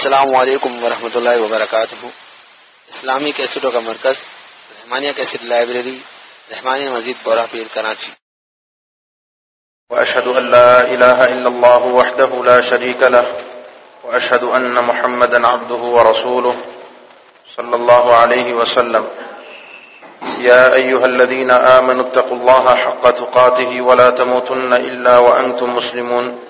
السلام علیکم ورحمۃ اللہ وبرکاتہ۔ اسلامی کیسٹوں کا مرکز، رحمانیہ کیسٹ لائبریری، رحمانیہ مزید بورہ پیر کراچی۔ وأشهد أن لا إله إلا الله وحده لا شريك له وأشهد أن محمدا عبده ورسوله صلى الله عليه وسلم۔ يا أيها الذين آمنوا اتقوا الله حق تقاته ولا تموتن إلا وأنتم مسلمون۔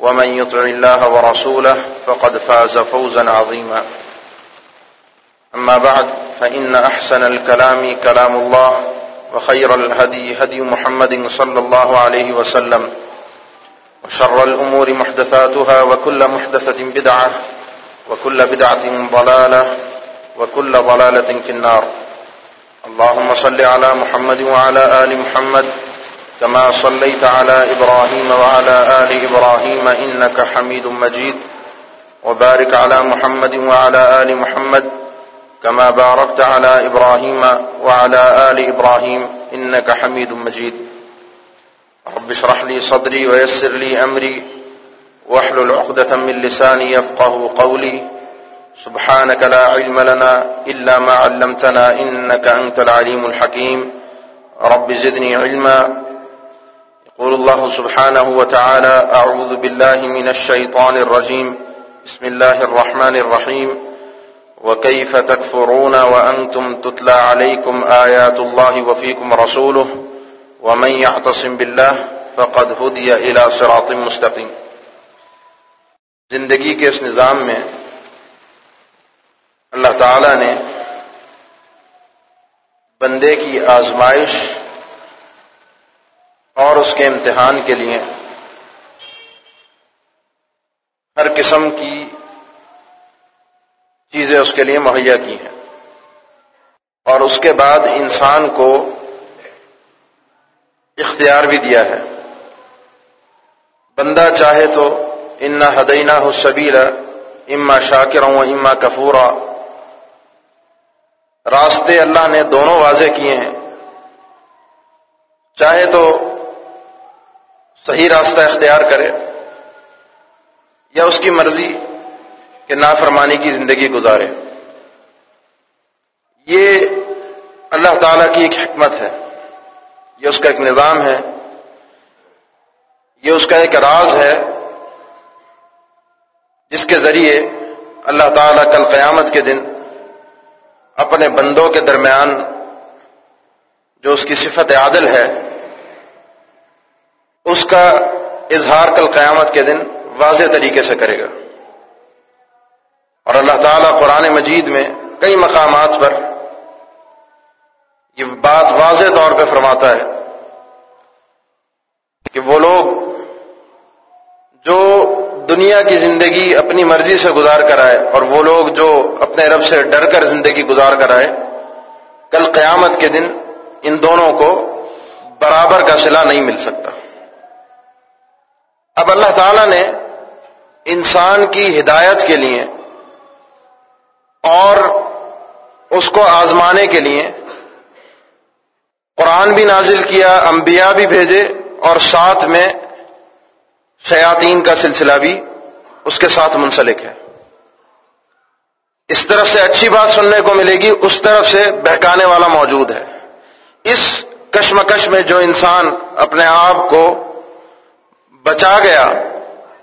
ومن يطع الله ورسوله فقد فاز فوزا عظيما. أما بعد فإن أحسن الكلام كلام الله وخير الهدي هدي محمد صلى الله عليه وسلم وشر الأمور محدثاتها وكل محدثة بدعة وكل بدعة ضلالة وكل ضلالة في النار. اللهم صل على محمد وعلى آل محمد كما صليت على إبراهيم وعلى آل إبراهيم إنك حميد مجيد وبارك على محمد وعلى آل محمد كما باركت على إبراهيم وعلى آل إبراهيم إنك حميد مجيد. رب اشرح لي صدري ويسر لي أمري واحلل عقدة من لساني يفقه قولي. سبحانك لا علم لنا إلا ما علمتنا إنك أنت العليم الحكيم. رب زدني علما يقول الله سبحانه وتعالى أعوذ بالله من الشيطان الرجيم بسم الله الرحمن الرحيم وكيف تكفرون وأنتم تتلى عليكم آيات الله وفيكم رسوله ومن يعتصم بالله فقد هدي إلى صراط مستقيم زندگی کے اس نظام میں اللہ تعالی نے بندے کی آزمائش اور اس کے امتحان کے لیے ہر قسم کی چیزیں اس کے لیے مہیا کی ہیں۔ اور اس کے بعد انسان کو اختیار بھی دیا ہے۔ بندہ چاہے تو انا ہدینہ ہو سبیرا اما شاکر ہوں اما کفورا۔ راستے اللہ نے دونوں واضح کیے ہیں۔ چاہے تو صحیح راستہ اختیار کرے یا اس کی مرضی کہ نافرمانی کی زندگی گزارے۔ یہ اللہ تعالی کی ایک حکمت ہے، یہ اس کا ایک نظام ہے، یہ اس کا ایک راز ہے جس کے ذریعے اللہ تعالیٰ کل قیامت کے دن اپنے بندوں کے درمیان جو اس کی صفت عادل ہے اس کا اظہار کل قیامت کے دن واضح طریقے سے کرے گا۔ اور اللہ تعالیٰ قرآن مجید میں کئی مقامات پر یہ بات واضح طور پہ فرماتا ہے کہ وہ لوگ جو دنیا کی زندگی اپنی مرضی سے گزار کر آئے اور وہ لوگ جو اپنے رب سے ڈر کر زندگی گزار کر آئے، کل قیامت کے دن ان دونوں کو برابر کا صلہ نہیں مل سکتا۔ اب اللہ تعالی نے انسان کی ہدایت کے لیے اور اس کو آزمانے کے لیے قرآن بھی نازل کیا، انبیاء بھی بھیجے اور ساتھ میں شیاطین کا سلسلہ بھی اس کے ساتھ منسلک ہے۔ اس طرف سے اچھی بات سننے کو ملے گی، اس طرف سے بہکانے والا موجود ہے۔ اس کشمکش میں جو انسان اپنے آپ کو بچا گیا،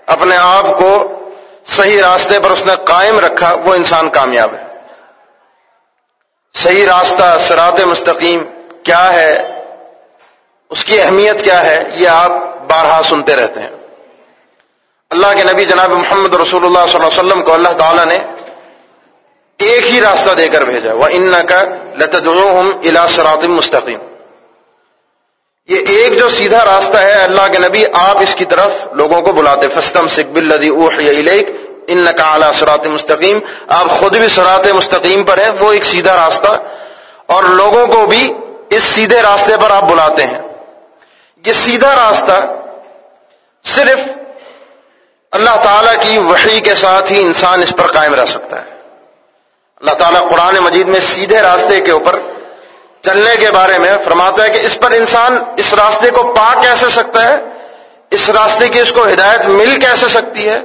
اپنے آپ کو صحیح راستے پر اس نے قائم رکھا، وہ انسان کامیاب ہے۔ صحیح راستہ سرات مستقیم کیا ہے؟ اس کی اہمیت کیا ہے؟ یہ آپ بارہا سنتے رہتے ہیں۔ اللہ کے نبی جناب محمد رسول اللہ صلی اللہ علیہ وسلم کو اللہ تعالیٰ نے ایک ہی راستہ دے کر بھیجا وہ ان کا لتدعوہم الى صراط مستقیم یہ ایک جو سیدھا راستہ ہے اللہ کے نبی، آپ اس کی طرف لوگوں کو بلاتے۔ فستم سکب الذی اوحی الیک ان نقا سرات مستقیم۔ آپ خود بھی سرات مستقیم پر ہیں، وہ ایک سیدھا راستہ۔ اور لوگوں کو بھی اس سیدھے راستے پر آپ بلاتے ہیں۔ یہ سیدھا راستہ صرف اللہ تعالی کی وحی کے ساتھ ہی انسان اس پر قائم رہ سکتا ہے۔ اللہ تعالیٰ قرآن مجید میں سیدھے راستے کے اوپر چلنے کے بارے میں فرماتا ہے کہ اس پر انسان اس راستے کو پا کیسے سکتا ہے؟ اس راستے کی اس کو ہدایت مل کیسے سکتی ہے؟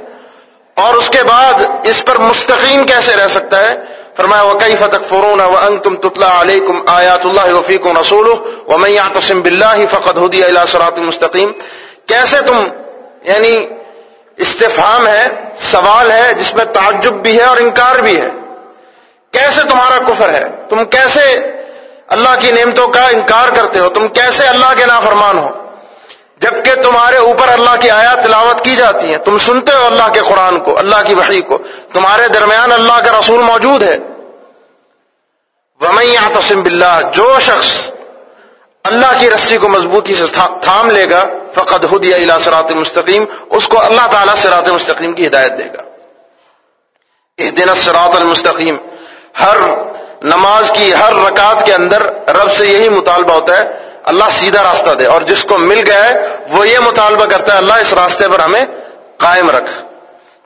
اور اس کے بعد اس پر مستقیم کیسے رہ سکتا ہے؟ فرمایا وقی فتح فرون و انگ تم تطلا علیکم آیات اللہ وفیق رسول و میں تسم بلّہ فقط ہدی اللہ سرات مستقیم کیسے تم یعنی استفام ہے، سوال ہے، جس میں تعجب بھی ہے اور انکار بھی ہے۔ کیسے تمہارا کفر ہے؟ تم کیسے اللہ کی نعمتوں کا انکار کرتے ہو تم کیسے اللہ کے نافرمان ہو جبکہ تمہارے اوپر اللہ کی آیات تلاوت کی جاتی ہیں تم سنتے ہو اللہ کے قرآن کو اللہ کی وحی کو تمہارے درمیان اللہ کا رسول موجود ہے ومئی تسم بلّہ جو شخص اللہ کی رسی کو مضبوطی سے تھام لے گا فقط ہدی اللہ سرات مستقیم اس کو اللہ تعالیٰ سرات مستقیم کی ہدایت دے گا۔ دن سرات المستقیم ہر نماز کی ہر رکعت کے اندر رب سے یہی مطالبہ ہوتا ہے، اللہ سیدھا راستہ دے، اور جس کو مل گیا ہے، وہ یہ مطالبہ کرتا ہے، اللہ اس راستے پر ہمیں قائم رکھ۔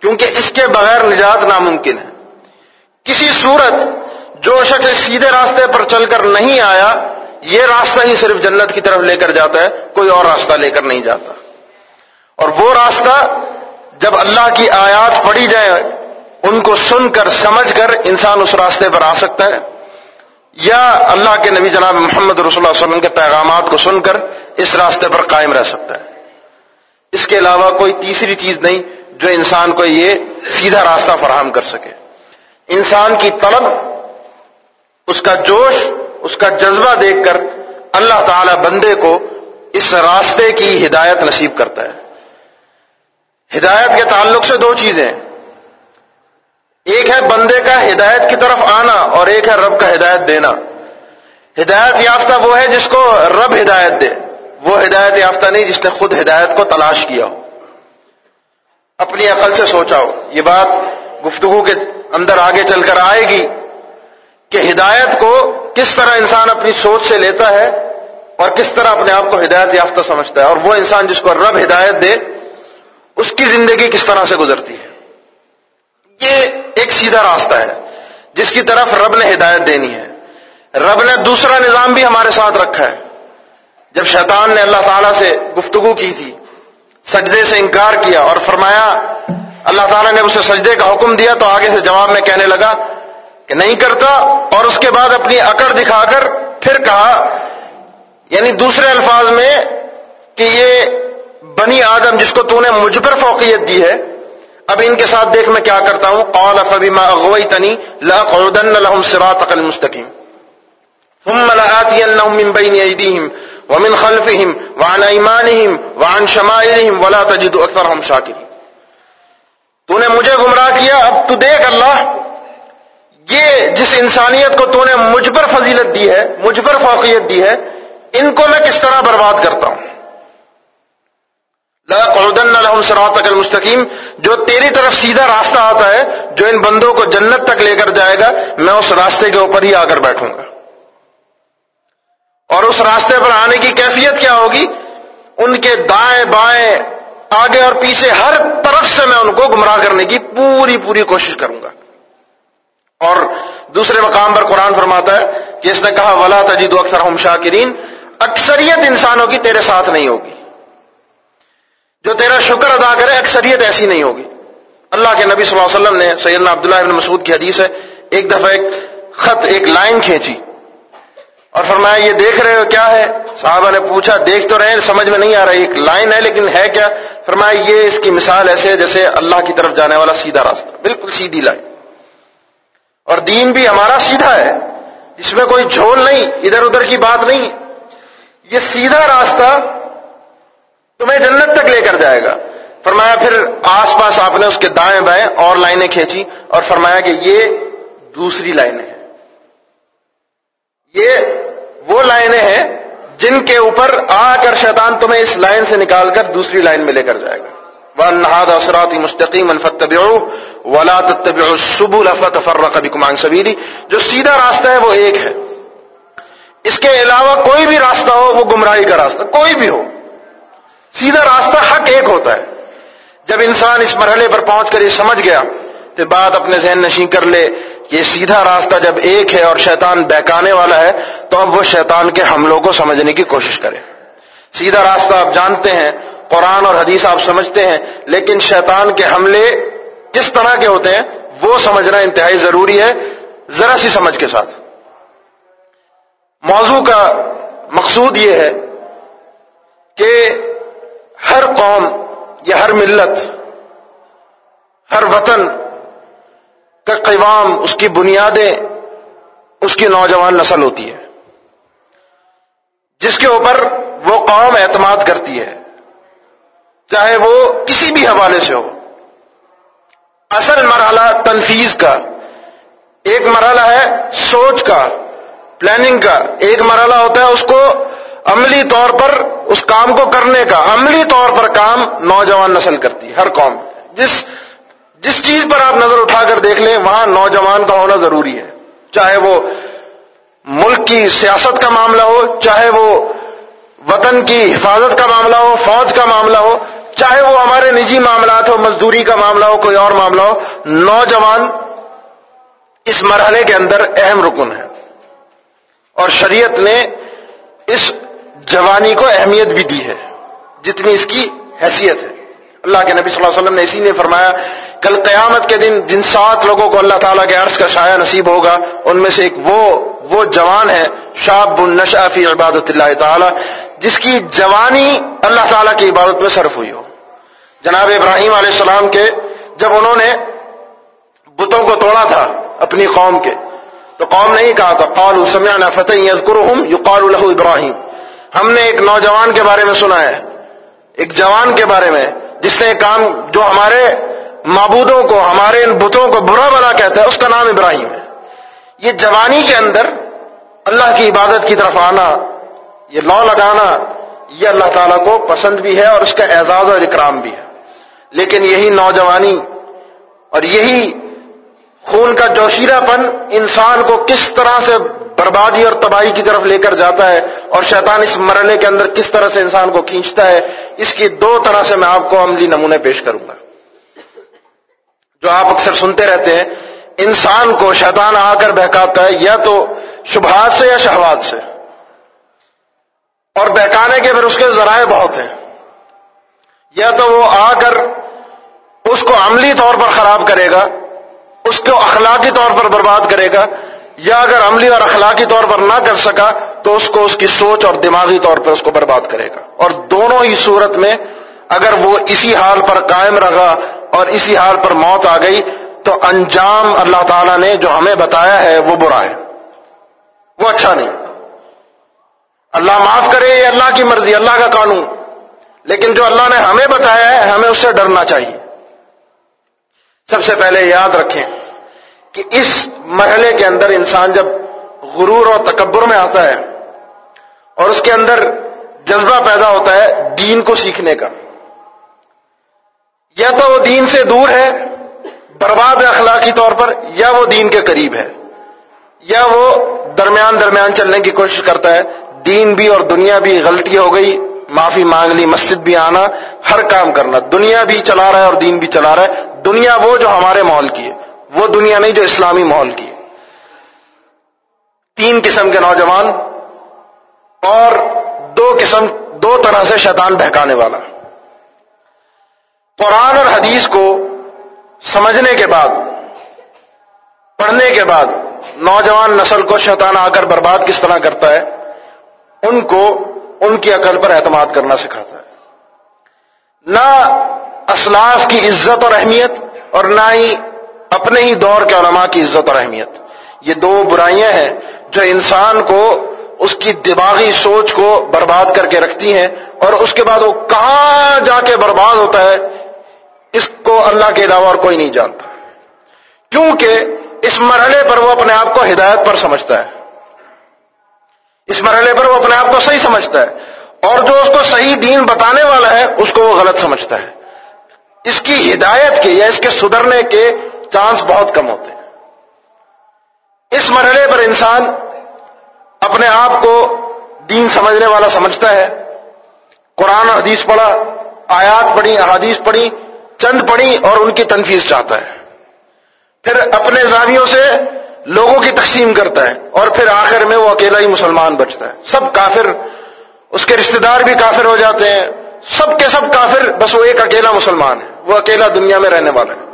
کیونکہ اس کے بغیر نجات ناممکن ہے۔ کسی صورت جو شخص سیدھے راستے پر چل کر نہیں آیا، یہ راستہ ہی صرف جنت کی طرف لے کر جاتا ہے، کوئی اور راستہ لے کر نہیں جاتا۔ اور وہ راستہ جب اللہ کی آیات پڑھی جائے ان کو سن کر، سمجھ کر انسان اس راستے پر آ سکتا ہے۔ یا اللہ کے نبی جناب محمد رسول اللہ علیہ وسلم کے پیغامات کو سن کر اس راستے پر قائم رہ سکتا ہے۔ اس کے علاوہ کوئی تیسری چیز نہیں جو انسان کو یہ سیدھا راستہ فراہم کر سکے۔ انسان کی طلب، اس کا جوش، اس کا جذبہ دیکھ کر اللہ تعالی بندے کو اس راستے کی ہدایت نصیب کرتا ہے۔ ہدایت کے تعلق سے دو چیزیں ایک ہے بندے کا ہدایت کی طرف آنا اور ایک ہے رب کا ہدایت دینا۔ ہدایت یافتہ وہ ہے جس کو رب ہدایت دے۔ وہ ہدایت یافتہ نہیں جس نے خود ہدایت کو تلاش کیا ہو۔ اپنی عقل سے سوچا ہو یہ بات گفتگو کے اندر آگے چل کر آئے گی کہ ہدایت کو کس طرح انسان اپنی سوچ سے لیتا ہے اور کس طرح اپنے آپ کو ہدایت یافتہ سمجھتا ہے اور وہ انسان جس کو رب ہدایت دے، اس کی زندگی کس طرح سے گزرتی ہے؟ یہ ایک سیدھا راستہ ہے، جس کی طرف رب نے ہدایت دینی ہے۔ رب نے دوسرا نظام بھی ہمارے ساتھ رکھا ہے۔ جب شیطان نے اللہ تعالی سے گفتگو کی تھی، سجدے سے انکار کیا اور فرمایا، اللہ تعالیٰ نے اسے سجدے کا حکم دیا تو آگے سے جواب میں کہنے لگا کہ نہیں کرتا۔ اور اس کے بعد اپنی اکڑ دکھا کر پھر کہا یعنی دوسرے الفاظ میں کہ یہ بنی آدم جس کو تو نے مجھ پر فوقیت دی ہے اب ان کے ساتھ دیکھ میں کیا کرتا ہوں؟ قال فبما اغويتني لاقعدن لهم صراطك المستقيم. ثم لآتينهم من بين ايديهم ومن خلفهم وعن ايمانهم وعن شمائلهم ولا تجد اكثرهم شاكرين تو نے مجھے گمراہ کیا؟ اب تو دیکھ اللہ، یہ جس انسانیت کو تو نے مجھ پر فضیلت دی ہے مجھ پر فوقیت دی ہے، ان کو میں کس طرح برباد کرتا ہوں؟ لهم صراطك المستقیم جو تیری طرف سیدھا راستہ آتا ہے، جو ان بندوں کو جنت تک لے کر جائے گا، میں اس راستے کے اوپر ہی آ کر بیٹھوں گا۔ اور اس راستے پر آنے کی کیفیت کیا ہوگی؟ ان کے دائیں بائیں، آگے اور پیچھے ہر طرف سے میں ان کو گمراہ کرنے کی پوری پوری کوشش کروں گا۔ اور دوسرے مقام پر قرآن فرماتا ہے کہ اس نے کہا، ولا تجید اکثر ہم شاکرین اکثریت انسانوں کی تیرے ساتھ نہیں ہوگی۔ جو تیرا شکر ادا کرے، اکثریت ایسی نہیں ہوگی۔ اللہ کے نبی صلی اللہ علیہ وسلم نے سیدنا عبداللہ ابن مسعود کی حدیث ہے، ایک دفعہ ایک خط، ایک لائن کھینچی۔ اور فرمایا، یہ دیکھ رہے ہو کیا ہے؟ صحابہ نے پوچھا، دیکھ تو رہے سمجھ میں نہیں آ رہا ایک لائن ہے لیکن ہے کیا؟ فرمایا، یہ اس کی مثال ایسے ہے جیسے اللہ کی طرف جانے والا سیدھا راستہ، بالکل سیدھی لائن۔ اور دین بھی ہمارا سیدھا ہے، اس میں کوئی جھول نہیں، ادھر ادھر کی بات نہیں۔ یہ سیدھا راستہ تمہیں جنت تک لے کر جائے گا۔ فرمایا پھر آس پاس آپ نے اس کے دائیں بائیں اور لائنیں کھینچی اور فرمایا کہ یہ دوسری لائنیں ہیں۔ یہ وہ لائنیں ہیں جن کے اوپر آ کر شیطان تمہیں اس لائن سے نکال کر دوسری لائن میں لے کر جائے گا۔ وہ نہاد اثرات مستقیم ولا السبل فتفرق بكم عن سبيلي جو سیدھا راستہ ہے وہ ایک ہے۔ اس کے علاوہ کوئی بھی راستہ ہو وہ گمراہی کا راستہ، کوئی بھی ہو۔ سیدھا راستہ حق ایک ہوتا ہے۔ جب انسان اس مرحلے پر پہنچ کر یہ سمجھ گیا تو بات اپنے ذہن نشین کر لے یہ سیدھا راستہ جب ایک ہے اور شیطان بہکانے والا ہے، تو اب وہ شیطان کے حملوں کو سمجھنے کی کوشش کرے۔ سیدھا راستہ آپ جانتے ہیں، قرآن اور حدیث آپ سمجھتے ہیں، لیکن شیطان کے حملے کس طرح کے ہوتے ہیں، وہ سمجھنا انتہائی ضروری ہے، ذرا سی سمجھ کے ساتھ۔ موضوع کا مقصود یہ ہے کہ ہر قوم یا ہر ملت، ہر وطن کا قوام، اس کی بنیادیں، اس کی نوجوان نسل ہوتی ہے۔ جس کے اوپر وہ قوم اعتماد کرتی ہے، چاہے وہ کسی بھی حوالے سے ہو۔ اصل مرحلہ تنفیذ کا، ایک مرحلہ ہے سوچ کا پلاننگ کا۔ ایک مرحلہ ہوتا ہے اس کو عملی طور پر اس کام کو کرنے کا، عملی طور پر کام نوجوان نسل کرتی ہے، ہر قوم جس جس چیز پر آپ نظر اٹھا کر دیکھ لیں، وہاں نوجوان کا ہونا ضروری ہے۔ چاہے وہ ملک کی سیاست کا معاملہ ہو، چاہے وہ وطن کی حفاظت کا معاملہ ہو، فوج کا معاملہ ہو، چاہے وہ ہمارے نجی معاملات ہو، مزدوری کا معاملہ ہو، کوئی اور معاملہ ہو، نوجوان اس مرحلے کے اندر اہم رکن ہے اور شریعت نے اس جوانی کو اہمیت بھی دی ہے، جتنی اس کی حیثیت ہے۔ اللہ کے نبی صلی اللہ علیہ وسلم نے اسی نے فرمایا، کل قیامت کے دن جن سات لوگوں کو اللہ تعالیٰ کے عرض کا شایع نصیب ہوگا، ان میں سے ایک وہ وہ جوان ہے شاب النشا فی عبادت اللہ تعالی، جس کی جوانی اللہ تعالیٰ کی عبادت میں صرف ہوئی ہو۔ جناب ابراہیم علیہ السلام کے، جب انہوں نے بتوں کو توڑا تھا اپنی قوم کے، تو قوم نہیں کہا تھا، قالوا سمعنا فتى يذكرهم، يقال له ابراہیم۔ ہم نے ایک نوجوان کے بارے میں سنا ہے، ایک جوان کے بارے میں، جس نے کام جو ہمارے معبودوں کو، ہمارے ان بتوں کو برا بلا کہتا ہے، اس کا نام ابراہیم ہے۔ یہ جوانی کے اندر اللہ کی عبادت کی طرف آنا، یہ لو لگانا، یہ اللہ تعالیٰ کو پسند بھی ہے اور اس کا اعزاز اور اکرام بھی ہے۔ لیکن یہی نوجوانی اور یہی خون کا جوشیرا پن انسان کو کس طرح سے بربادی اور تباہی کی طرف لے کر جاتا ہے اور شیطان اس مرحلے کے اندر کس طرح سے انسان کو کھینچتا ہے، اس کی دو طرح سے میں آپ کو عملی نمونے پیش کروں گا۔ جو آپ اکثر سنتے رہتے ہیں، انسان کو شیطان آ کر بہکاتا ہے یا تو شبہات سے یا شہوات سے۔ اور بہکانے کے پھر اس کے ذرائع بہت ہیں۔ یا تو وہ آ کر اس کو عملی طور پر خراب کرے گا، اس کو اخلاقی طور پر برباد کرے گا یا اگر عملی اور اخلاقی طور پر نہ کر سکا تو اس کو اس کی سوچ اور دماغی طور پر اس کو برباد کرے گا۔ اور دونوں ہی صورت میں اگر وہ اسی حال پر قائم رہا اور اسی حال پر موت آ گئی تو انجام اللہ تعالیٰ نے جو ہمیں بتایا ہے وہ برا ہے۔ وہ اچھا نہیں۔ اللہ معاف کرے یہ اللہ کی مرضی، اللہ کا قانون۔ لیکن جو اللہ نے ہمیں بتایا ہے، ہمیں اس سے ڈرنا چاہیے۔ سب سے پہلے یاد رکھیں۔ کہ اس مرحلے کے اندر انسان جب غرور اور تکبر میں آتا ہے اور اس کے اندر جذبہ پیدا ہوتا ہے دین کو سیکھنے کا، یا تو وہ دین سے دور ہے برباد ہے اخلاقی طور پر، یا وہ دین کے قریب ہے، یا وہ درمیان درمیان چلنے کی کوشش کرتا ہے، دین بھی اور دنیا بھی غلطی ہو گئی، معافی مانگ لی، مسجد بھی آنا، ہر کام کرنا، دنیا بھی چلا رہا ہے اور دین بھی چلا رہا ہے، دنیا وہ جو ہمارے ماحول کی ہے۔ وہ دنیا نہیں جو اسلامی ماحول کی ہے۔ تین قسم کے نوجوان اور دو قسم، دو طرح سے شیطان بہکانے والا۔ قرآن اور حدیث کو سمجھنے کے بعد، پڑھنے کے بعد نوجوان نسل کو شیطان آ کر برباد کس طرح کرتا ہے، ان کو ان کی عقل پر اعتماد کرنا سکھاتا ہے۔ نہ اسلاف کی عزت اور اہمیت اور نہ ہی اپنے ہی دور کے علماء کی عزت اور اہمیت۔ یہ دو برائیاں ہیں جو انسان کو اس کی دماغی سوچ کو برباد کر کے رکھتی ہیں اور اس کے بعد وہ کہاں جا کے برباد ہوتا ہے، اس کو اللہ کے علاوہ اور کوئی نہیں جانتا۔ کیونکہ اس مرحلے پر وہ اپنے آپ کو ہدایت پر سمجھتا ہے۔ اس مرحلے پر وہ اپنے آپ کو صحیح سمجھتا ہے۔ اور جو اس کو صحیح دین بتانے والا ہے، اس کو وہ غلط سمجھتا ہے۔ اس کی ہدایت کے یا اس کے سدھرنے کے چانس بہت کم ہوتے ہیں۔ اس مرحلے پر انسان اپنے آپ کو دین سمجھنے والا سمجھتا ہے۔ قرآن حدیث پڑھا، آیات پڑھی، احادیث پڑھی، چند پڑھی اور ان کی تنفیذ چاہتا ہے۔ پھر اپنے زاویوں سے لوگوں کی تقسیم کرتا ہے اور پھر آخر میں وہ اکیلا ہی مسلمان بچتا ہے۔ سب کافر، اس کے رشتہ دار بھی کافر ہو جاتے ہیں۔ سب کے سب کافر، بس وہ ایک اکیلا مسلمان ہے، وہ اکیلا دنیا میں رہنے والا ہے۔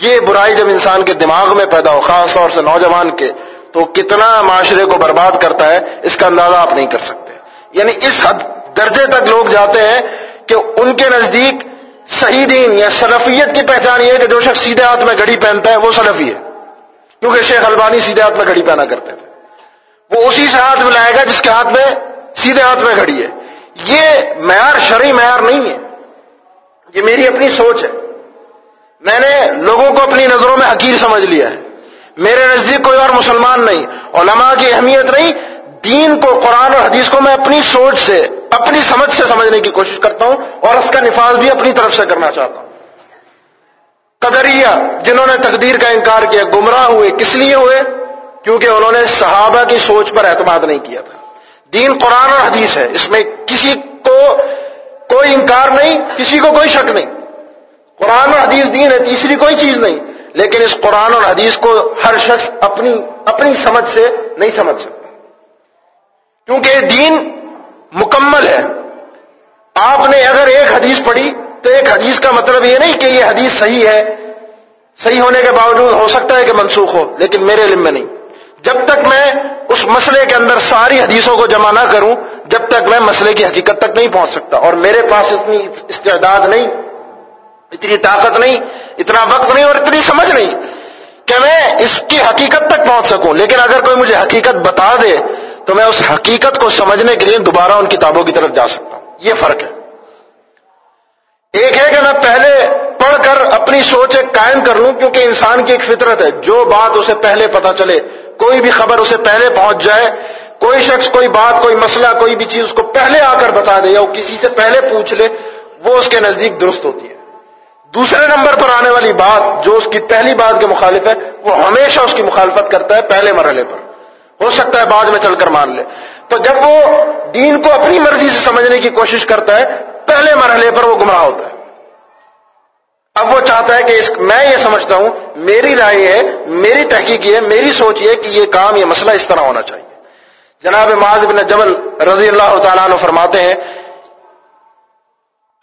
یہ برائی جب انسان کے دماغ میں پیدا ہو، خاص طور سے نوجوان کے، تو کتنا معاشرے کو برباد کرتا ہے، اس کا اندازہ آپ نہیں کر سکتے۔ یعنی اس حد درجے تک لوگ جاتے ہیں کہ ان کے نزدیک صحیح دین یا سلفیت کی پہچان یہ ہے کہ جو شخص سیدھے ہاتھ میں گھڑی پہنتا ہے، وہ سلفی ہے۔ کیونکہ شیخ البانی سیدھے ہاتھ میں گھڑی پہنا کرتے تھے۔ وہ اسی سے ہاتھ ملائے گا جس کے ہاتھ میں سیدھے ہاتھ میں گھڑی ہے۔ یہ معیار، شرعی معیار نہیں ہے۔ یہ میری اپنی سوچ ہے۔ میں نے لوگوں کو اپنی نظروں میں حقیر سمجھ لیا ہے۔ میرے نزدیک کوئی اور مسلمان نہیں، علماء کی اہمیت نہیں۔ دین کو، قرآن اور حدیث کو میں اپنی سوچ سے، اپنی سمجھ سے سمجھنے کی کوشش کرتا ہوں اور اس کا نفاذ بھی اپنی طرف سے کرنا چاہتا ہوں۔ قدریہ جنہوں نے تقدیر کا انکار کیا، گمراہ ہوئے، کس لیے ہوئے؟ کیونکہ انہوں نے صحابہ کی سوچ پر اعتماد نہیں کیا تھا۔ دین، قرآن اور حدیث ہے، اس میں کسی کو کوئی انکار نہیں، کسی کو کوئی شک نہیں۔ قرآن اور حدیث دین ہے، تیسری کوئی چیز نہیں۔ لیکن اس قرآن اور حدیث کو ہر شخص اپنی اپنی سمجھ سے نہیں سمجھ سکتا۔ کیونکہ دین مکمل ہے۔ آپ نے اگر ایک حدیث پڑھی تو ایک حدیث کا مطلب یہ نہیں کہ یہ حدیث صحیح ہے۔ صحیح ہونے کے باوجود ہو سکتا ہے کہ منسوخ ہو، لیکن میرے علم میں نہیں۔ جب تک میں اس مسئلے کے اندر ساری حدیثوں کو جمع نہ کروں، جب تک میں مسئلے کی حقیقت تک نہیں پہنچ سکتا۔ اور میرے پاس اتنی استعداد نہیں۔ اتنی طاقت نہیں، اتنا وقت نہیں اور اتنی سمجھ نہیں کہ میں اس کی حقیقت تک پہنچ سکوں۔ لیکن اگر کوئی مجھے حقیقت بتا دے تو میں اس حقیقت کو سمجھنے کے لیے دوبارہ ان کتابوں کی طرف جا سکتا ہوں۔ یہ فرق ہے۔ ایک ہے کہ میں پہلے پڑھ کر اپنی سوچ ایک قائم کر لوں، کیونکہ انسان کی ایک فطرت ہے۔ جو بات اسے پہلے پتا چلے، کوئی بھی خبر اسے پہلے پہنچ جائے، کوئی شخص، کوئی بات، کوئی مسئلہ، کوئی بھی چیز اس کو پہلے آ کر بتا دے یا وہ کسی سے پہلے پوچھ لے، وہ اس کے نزدیک درست ہوتی ہے۔ دوسرے نمبر پر آنے والی بات جو اس کی پہلی بات کے مخالف ہے، وہ ہمیشہ اس کی مخالفت کرتا ہے پہلے مرحلے پر۔ ہو سکتا ہے بعد میں چل کر مان لے۔ تو جب وہ دین کو اپنی مرضی سے سمجھنے کی کوشش کرتا ہے، پہلے مرحلے پر وہ گمراہ ہوتا ہے۔ اب وہ چاہتا ہے کہ اس، میں یہ سمجھتا ہوں، میری رائے ہے، میری تحقیق یہ ہے، میری سوچ یہ کہ یہ کام، یہ مسئلہ اس طرح ہونا چاہیے۔ جناب معاذ بن جبل رضی اللہ تعالیٰ عنہ فرماتے ہیں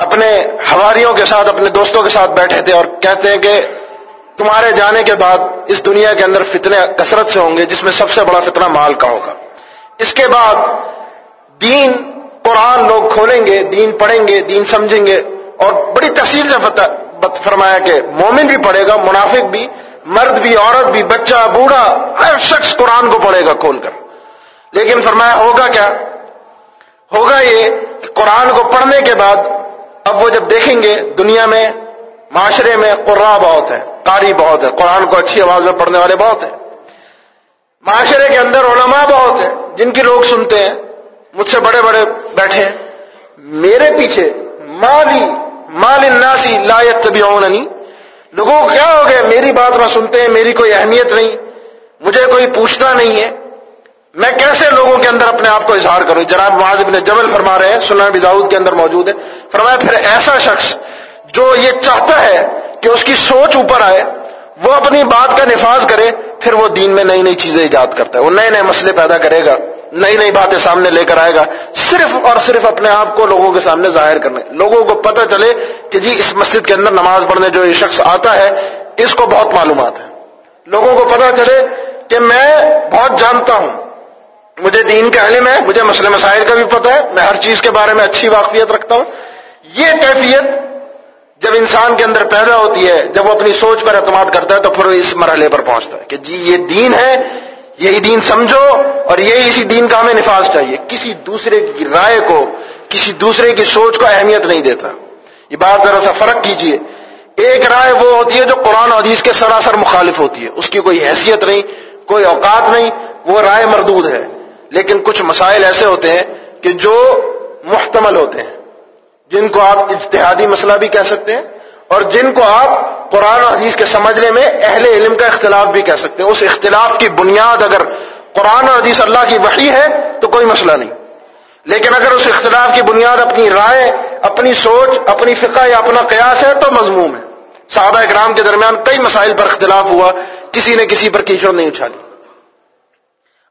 اپنے ہواریوں کے ساتھ، اپنے دوستوں کے ساتھ بیٹھے تھے اور کہتے ہیں کہ تمہارے جانے کے بعد اس دنیا کے اندر فتنے کثرت سے ہوں گے، جس میں سب سے بڑا فتنہ مال کا ہوگا۔ اس کے بعد دین، قرآن لوگ کھولیں گے، دین پڑھیں گے، دین سمجھیں گے۔ اور بڑی تفصیل سے فرمایا کہ مومن بھی پڑھے گا، منافق بھی، مرد بھی، عورت بھی، بچہ، بوڑھا، ہر شخص قرآن کو پڑھے گا کھول کر۔ لیکن فرمایا ہوگا کیا؟ ہوگا یہ کہ قرآن کو پڑھنے کے بعد اب وہ جب دیکھیں گے دنیا میں معاشرے میں قرآ بہت ہے قاری بہت ہے قرآن کو اچھی آواز میں پڑھنے والے بہت ہیں۔ معاشرے کے اندر علماء بہت ہیں، جن کی لوگ سنتے ہیں، مجھ سے بڑے بڑے بیٹھے ہیں۔ میرے پیچھے مالی مال الناسی لا يتبعوننی لوگوں کو کیا ہو گیا؟ میری بات نہ سنتے ہیں، میری کوئی اہمیت نہیں۔ مجھے کوئی پوچھتا نہیں ہے۔ میں کیسے لوگوں کے اندر اپنے آپ کو اظہار کروں؟ جناب معاذ بن جبل فرما رہے ہیں، سنن داؤد کے اندر موجود ہے۔ فرمایا، پھر ایسا شخص جو یہ چاہتا ہے کہ اس کی سوچ اوپر آئے، وہ اپنی بات کا نفاذ کرے، پھر وہ دین میں نئی نئی چیزیں ایجاد کرتا ہے، وہ نئے نئے مسئلے پیدا کرے گا، نئی نئی باتیں سامنے لے کر آئے گا، صرف اور صرف اپنے آپ کو لوگوں کے سامنے ظاہر کرنے، لوگوں کو پتہ چلے کہ جی اس مسجد کے اندر نماز پڑھنے جو یہ شخص آتا ہے، اس کو بہت معلومات ہے لوگوں کو پتہ چلے کہ میں بہت جانتا ہوں، مجھے دین کا علم ہے مجھے مسئلے مسائل کا بھی پتہ ہے، میں ہر چیز کے بارے میں اچھی واقفیت رکھتا ہوں یہ کیفیت جب انسان کے اندر پیدا ہوتی ہے، جب وہ اپنی سوچ پر اعتماد کرتا ہے، تو پھر وہ اس مرحلے پر پہنچتا ہے کہ جی یہ دین ہے، یہی دین سمجھو اور یہی اسی دین کا ہمیں نفاذ چاہیے۔ کسی دوسرے کی رائے کو، کسی دوسرے کی سوچ کو اہمیت نہیں دیتا۔ یہ بات ذرا سا فرق کیجیے۔ ایک رائے وہ ہوتی ہے جو قرآن حدیث کے سراسر مخالف ہوتی ہے۔ اس کی کوئی حیثیت نہیں، کوئی اوقات نہیں، وہ رائے مردود ہے۔ لیکن کچھ مسائل ایسے ہوتے ہیں کہ جو محتمل ہوتے ہیں۔ جن کو آپ اجتہادی مسئلہ بھی کہہ سکتے ہیں اور جن کو آپ قرآن و حدیث کے سمجھنے میں اہل علم کا اختلاف بھی کہہ سکتے ہیں۔ اس اختلاف کی بنیاد اگر قرآن و حدیث اللہ کی وحی ہے تو کوئی مسئلہ نہیں۔ لیکن اگر اس اختلاف کی بنیاد اپنی رائے، اپنی سوچ، اپنی فقہ یا اپنا قیاس ہے تو مضموم ہے۔ صحابہ اکرام کے درمیان کئی مسائل پر اختلاف ہوا، کسی نے کسی پر کیچڑ نہیں اچھالی۔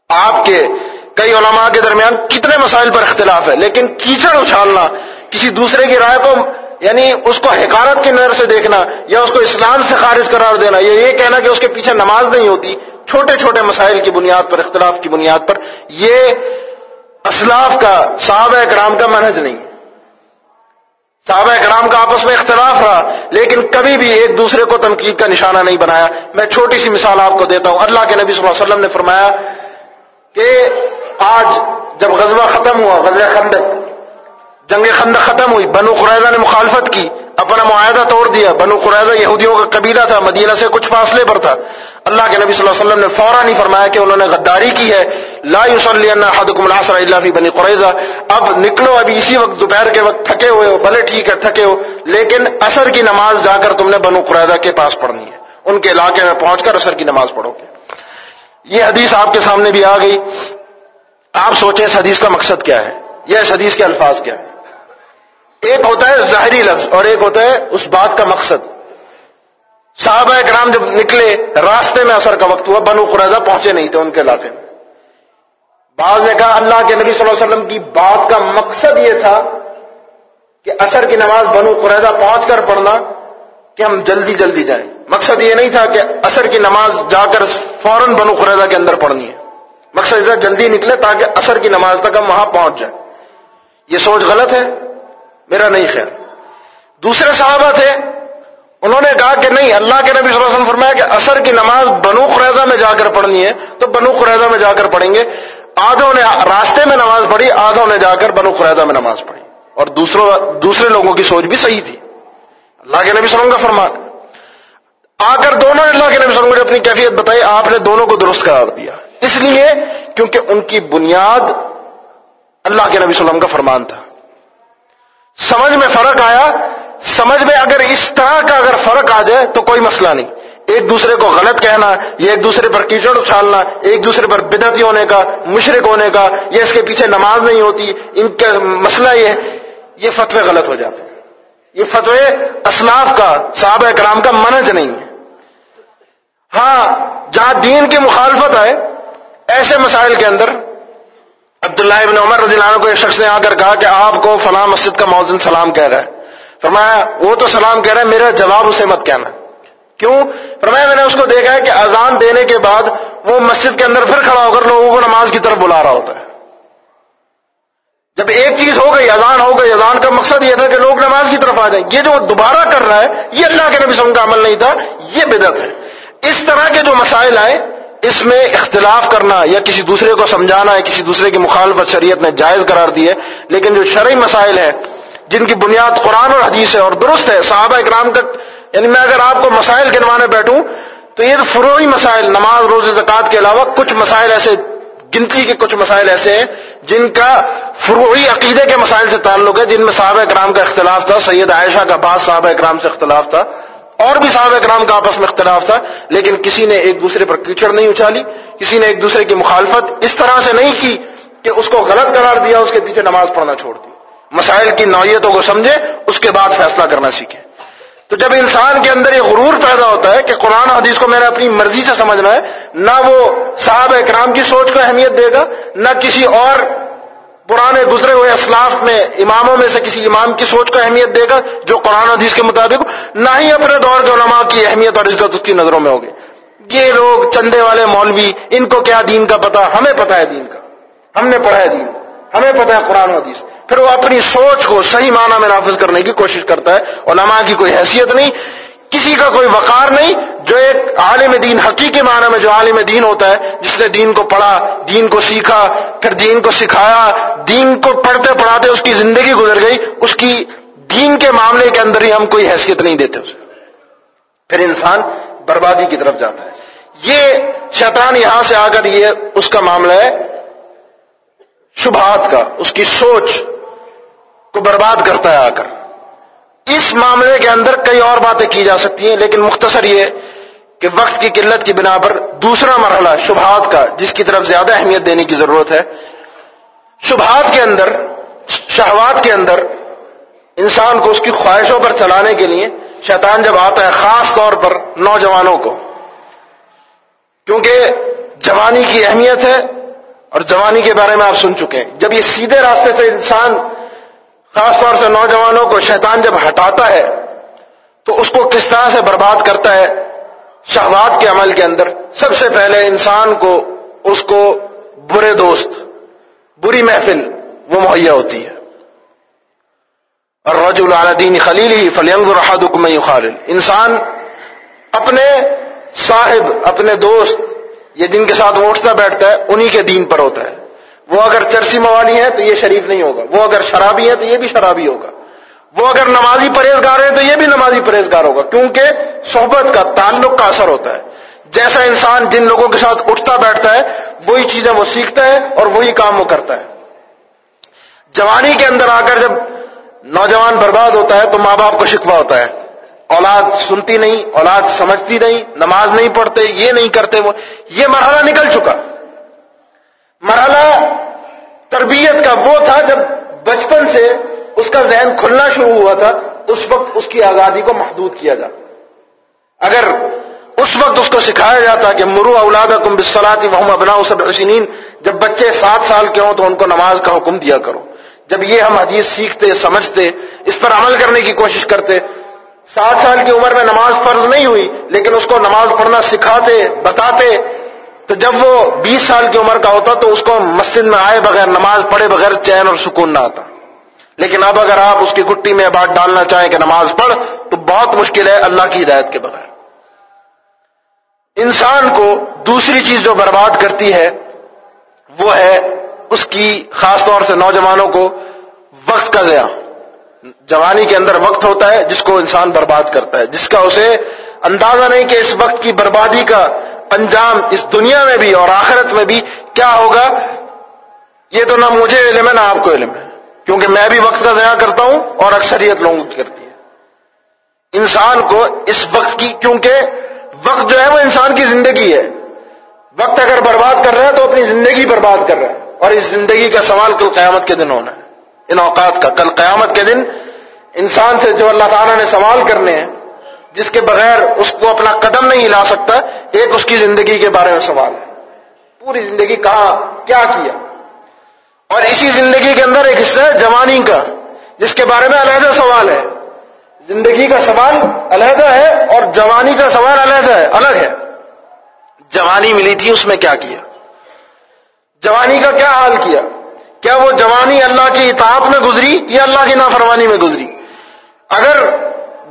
آپ کے کئی علماء کے درمیان کتنے مسائل پر اختلاف ہے، لیکن کیچڑ اچھالنا کسی دوسرے کی رائے کو یعنی اس کو حکارت کی نظر سے دیکھنا یا اس کو اسلام سے خارج قرار دینا، یا یہ کہنا کہ اس کے پیچھے نماز نہیں ہوتی، چھوٹے چھوٹے مسائل کی بنیاد پر، اختلاف کی بنیاد پر، یہ اسلاف کا، صحابہ اکرام کا منہج نہیں۔ صحابہ اکرام کا آپس میں اختلاف رہا، لیکن کبھی بھی ایک دوسرے کو تنقید کا نشانہ نہیں بنایا۔ میں چھوٹی سی مثال آپ کو دیتا ہوں۔ اللہ کے نبی صلی اللہ علیہ وسلم نے فرمایا کہ آج جب غزوہ ختم ہوا، غزوہ خندق جنگ خندق ختم ہوئی، بنو قریضہ نے مخالفت کی، اپنا معاہدہ توڑ دیا۔ بنو قریضہ یہودیوں کا قبیلہ تھا، مدینہ سے کچھ فاصلے پر تھا۔ اللہ کے نبی صلی اللہ علیہ وسلم نے فوراً ہی فرمایا کہ انہوں نے غداری کی ہے۔ لا يصلي ان احدكم العصر الا في بني قريظه اب نکلو، ابھی اسی وقت دوپہر کے وقت تھکے ہوئے ہو، بھلے ٹھیک ہے، تھکے ہو، لیکن عصر کی نماز جا کر تم نے بنو قریظہ کے پاس پڑھنی ہے۔ ان کے علاقے میں پہنچ کر عصر کی نماز پڑھو گے۔ یہ حدیث آپ کے سامنے بھی آ گئی۔ آپ سوچیں اس حدیث کا مقصد کیا ہے؟ یا اس حدیث کے الفاظ کیا ہے ایک ہوتا ہے ظاہری لفظ اور ایک ہوتا ہے اس بات کا مقصد۔ صحابہ کرام جب نکلے، راستے میں اثر کا وقت ہوا، بنو قریضہ پہنچے نہیں تھے ان کے علاقے میں۔ بعض نے کہا، اللہ کے نبی صلی اللہ علیہ وسلم کی بات کا مقصد یہ تھا کہ اثر کی نماز بنو قریضہ پہنچ کر پڑھنا کہ ہم جلدی جلدی جائیں۔ مقصد یہ نہیں تھا کہ اثر کی نماز جا کر فوراً بنو قریضہ کے اندر پڑھنی ہے۔ مقصد یہ جلدی نکلے تاکہ اثر کی نماز تک ہم وہاں پہنچ جائیں۔ یہ سوچ غلط ہے۔ میرا نہیں خیال۔ دوسرے صحابہ تھے، انہوں نے کہا کہ نہیں، اللہ کے نبی صلی اللہ علیہ وسلم فرمایا کہ اثر کی نماز بنو قریضہ میں جا کر پڑھنی ہے، تو بنو قریضہ میں جا کر پڑھیں گے۔ آدھوں نے راستے میں نماز پڑھی، آدھوں نے جا کر بنو قریضہ میں نماز پڑھی۔ اور دوسروں، دوسرے لوگوں کی سوچ بھی صحیح تھی۔ اللہ کے نبی صلی اللہ علیہ وسلم کا فرمان۔ آ کر دونوں نے اللہ کے نبی صلی اللہ علیہ وسلم نے اپنی کیفیت بتائی، آپ نے دونوں کو درست قرار دیا۔ اس لیے کیونکہ ان کی بنیاد اللہ کے نبی صلی اللہ علیہ وسلم کا فرمان تھا۔ سمجھ میں فرق آیا؟ سمجھ میں اگر اس طرح کا اگر فرق آ جائے تو کوئی مسئلہ نہیں۔ ایک دوسرے کو غلط کہنا، یا ایک دوسرے پر کیچڑ اچھالنا، ایک دوسرے پر بدعتی ہونے کا مشرق ہونے کا، یا اس کے پیچھے نماز نہیں ہوتی، ان کا مسئلہ یہ یہ فتوے غلط ہو جاتے یہ فتوے اسلاف کا، صحابہ کرام کا منج نہیں ہے۔ ہاں جہاں دین کی مخالفت ہے ایسے مسائل کے اندر عبداللہ ابن عمر رضی اللہ عنہ کو ایک شخص نے آ کر کہا کہ آپ کو فلاں مسجد کا موزن سلام کہہ رہا ہے۔ فرمایا، وہ تو سلام کہہ رہا ہے، میرا جواب اسے مت کہنا۔ کیوں؟ فرمایا، میں نے اس کو دیکھا ہے کہ اذان دینے کے بعد وہ مسجد کے اندر پھر کھڑا ہو کر لوگوں کو نماز کی طرف بلا رہا ہوتا ہے۔ جب ایک چیز ہو گئی، اذان ہو گئی، اذان کا مقصد یہ تھا کہ لوگ نماز کی طرف آ جائیں۔ یہ جو دوبارہ کر رہا ہے، یہ اللہ کے نبی وسلم کا عمل نہیں تھا، یہ بدت ہے۔ اس طرح کے جو مسائل آئے اس میں اختلاف کرنا یا کسی دوسرے کو سمجھانا یا کسی دوسرے کی مخالفت شریعت نے جائز قرار دی ہے، لیکن جو شرعی مسائل ہیں، جن کی بنیاد قرآن اور حدیث ہے اور درست ہے، صحابہ اکرام کا یعنی میں اگر آپ کو مسائل گنوانے بیٹھوں، تو یہ فروئی مسائل، نماز روز زکات کے علاوہ کچھ مسائل ایسے، گنتی کے کچھ مسائل ایسے ہیں، جن کا فروئی عقیدے کے مسائل سے تعلق ہے، جن میں صحابہ اکرام کا اختلاف تھا، سید عائشہ کا بعض صحابہ اکرام سے اختلاف تھا۔ اور بھی صحابہ کرام کا آپس میں اختلاف تھا، لیکن کسی نے ایک دوسرے پر کیچڑ نہیں اچھالی، کسی نے ایک دوسرے کی مخالفت اس طرح سے نہیں کی کہ اس کو غلط قرار دیا، اس کے پیچھے نماز پڑھنا چھوڑ دی۔ مسائل کی نوعیتوں کو سمجھے، اس کے بعد فیصلہ کرنا سیکھے تو جب انسان کے اندر یہ غرور پیدا ہوتا ہے کہ قرآن حدیث کو میں نے اپنی مرضی سے سمجھنا ہے، نہ وہ صاحب اکرام کی سوچ کو اہمیت دے گا، نہ کسی اور پرانے گزرے ہوئے اسلاف میں، اماموں میں سے کسی امام کی سوچ کو اہمیت دے گا جو قرآن حدیث کے مطابق نہ ہی اپنے دور کے علماء کی اہمیت اور عزت اس کی نظروں میں ہوگی۔ یہ لوگ چندے والے مولوی، ان کو کیا دین کا پتا ہمیں پتا ہے دین کا۔ ہم نے پڑھا ہے دین۔ ہمیں پتا ہے قرآن حدیث۔ پھر وہ اپنی سوچ کو صحیح معنی میں نافذ کرنے کی کوشش کرتا ہے۔ علماء کی کوئی حیثیت نہیں، کسی کا کوئی وقار نہیں جو ایک عالم دین، حقیقی معنی میں جو عالم دین ہوتا ہے، جس نے دین کو پڑھا، دین کو سیکھا، پھر دین کو سکھایا، دین کو پڑھتے پڑھاتے اس کی زندگی گزر گئی، اس کی دین کے معاملے کے اندر ہی ہم کوئی حیثیت نہیں دیتے اسے۔ پھر انسان بربادی کی طرف جاتا ہے۔ یہ شیطان یہاں سے آ کر یہ اس کا معاملہ ہے، شبہات کا، اس کی سوچ کو برباد کرتا ہے آ کر۔ اس معاملے کے اندر کئی اور باتیں کی جا سکتی ہیں، لیکن مختصر یہ کہ وقت کی قلت کی بنا پر دوسرا مرحلہ شبہات کا، جس کی طرف زیادہ اہمیت دینے کی ضرورت ہے۔ شبہات کے اندر، شہوات کے اندر انسان کو اس کی خواہشوں پر چلانے کے لیے شیطان جب آتا ہے، خاص طور پر نوجوانوں کو۔ کیونکہ جوانی کی اہمیت ہے اور جوانی کے بارے میں آپ سن چکے ہیں۔ جب یہ سیدھے راستے سے انسان، خاص طور سے نوجوانوں کو شیطان جب ہٹاتا ہے، تو اس کو کس طرح سے برباد کرتا ہے؟ شہوات کے عمل کے اندر سب سے پہلے انسان کو اس کو برے دوست، بری محفل، وہ مہیا ہوتی ہے۔ اور رج الدین خلیل ہی فلینگ الرحد خالل انسان اپنے صاحب، اپنے دوست، یہ جن کے ساتھ اٹھتا بیٹھتا ہے، انہی کے دین پر ہوتا ہے۔ وہ اگر چرسی موالی ہیں تو یہ شریف نہیں ہوگا، وہ اگر شرابی ہیں تو یہ بھی شرابی ہوگا۔ وہ اگر نمازی پرہیزگار ہے تو یہ بھی نمازی پرہیزگار ہوگا، کیونکہ صحبت کا تعلق کا اثر ہوتا ہے۔ جیسا انسان جن لوگوں کے ساتھ اٹھتا بیٹھتا ہے، وہی چیزیں وہ سیکھتا ہے اور وہی کام وہ کرتا ہے۔ جوانی کے اندر آ کر جب نوجوان برباد ہوتا ہے تو ماں باپ کو شکوا ہوتا ہے۔ اولاد سنتی نہیں، اولاد سمجھتی نہیں، نماز نہیں پڑھتے، یہ نہیں کرتے وہ۔ یہ مرحلہ نکل چکا۔ مرحلہ تربیت کا وہ تھا جب بچپن سے اس کا ذہن کھلنا شروع ہوا تھا، اس وقت اس کی آزادی کو محدود کیا جاتا۔ اگر اس وقت اس کو سکھایا جاتا کہ مرو اولاد کم بسلاتی وحم ابنا سب حسین جب بچے سات سال کے ہوں تو ان کو نماز کا حکم دیا کرو۔ جب یہ ہم حدیث سیکھتے، سمجھتے، اس پر عمل کرنے کی کوشش کرتے، سات سال کی عمر میں نماز فرض نہیں ہوئی، لیکن اس کو نماز پڑھنا سکھاتے، بتاتے، تو جب وہ بیس سال کی عمر کا ہوتا تو اس کو مسجد میں آئے بغیر، نماز پڑھے بغیر چین اور سکون نہ آتا۔ لیکن اب اگر آپ اس کی گٹی میں بات ڈالنا چاہیں کہ نماز پڑھ، تو بہت مشکل ہے اللہ کی ہدایت کے بغیر۔ انسان کو دوسری چیز جو برباد کرتی ہے، وہ ہے اس کی، خاص طور سے نوجوانوں کو وقت کا ضیاع۔ جوانی کے اندر وقت ہوتا ہے جس کو انسان برباد کرتا ہے، جس کا اسے اندازہ نہیں کہ اس وقت کی بربادی کا انجام اس دنیا میں بھی اور آخرت میں بھی کیا ہوگا۔ یہ تو نہ مجھے علم ہے، نہ آپ کو علم ہے۔ کیونکہ میں بھی وقت کا ضیاع کرتا ہوں اور اکثریت لوگوں کی کرتی ہے۔ انسان کو اس وقت کی، کیونکہ وقت جو ہے وہ انسان کی زندگی ہے۔ وقت اگر برباد کر رہا ہے تو اپنی زندگی برباد کر رہا ہے۔ اور اس زندگی کا سوال کل قیامت کے دن ہونا ہے۔ ان اوقات کا، کل قیامت کے دن انسان سے جو اللہ تعالیٰ نے سوال کرنے ہیں، جس کے بغیر اس کو اپنا قدم نہیں ہلا سکتا، ایک اس کی زندگی کے بارے میں سوال ہے۔ پوری زندگی کہاں، کیا کیا؟ اور اسی زندگی کے اندر ایک حصہ ہے جوانی کا، جس کے بارے میں علیحدہ سوال ہے۔ زندگی کا سوال علیحدہ ہے اور جوانی کا سوال علیحدہ ہے، الگ ہے۔ جوانی ملی تھی، اس میں کیا کیا؟ جوانی کا کیا حال کیا؟ کیا وہ جوانی اللہ کی اطاعت میں گزری یا اللہ کی نافرمانی میں گزری؟ اگر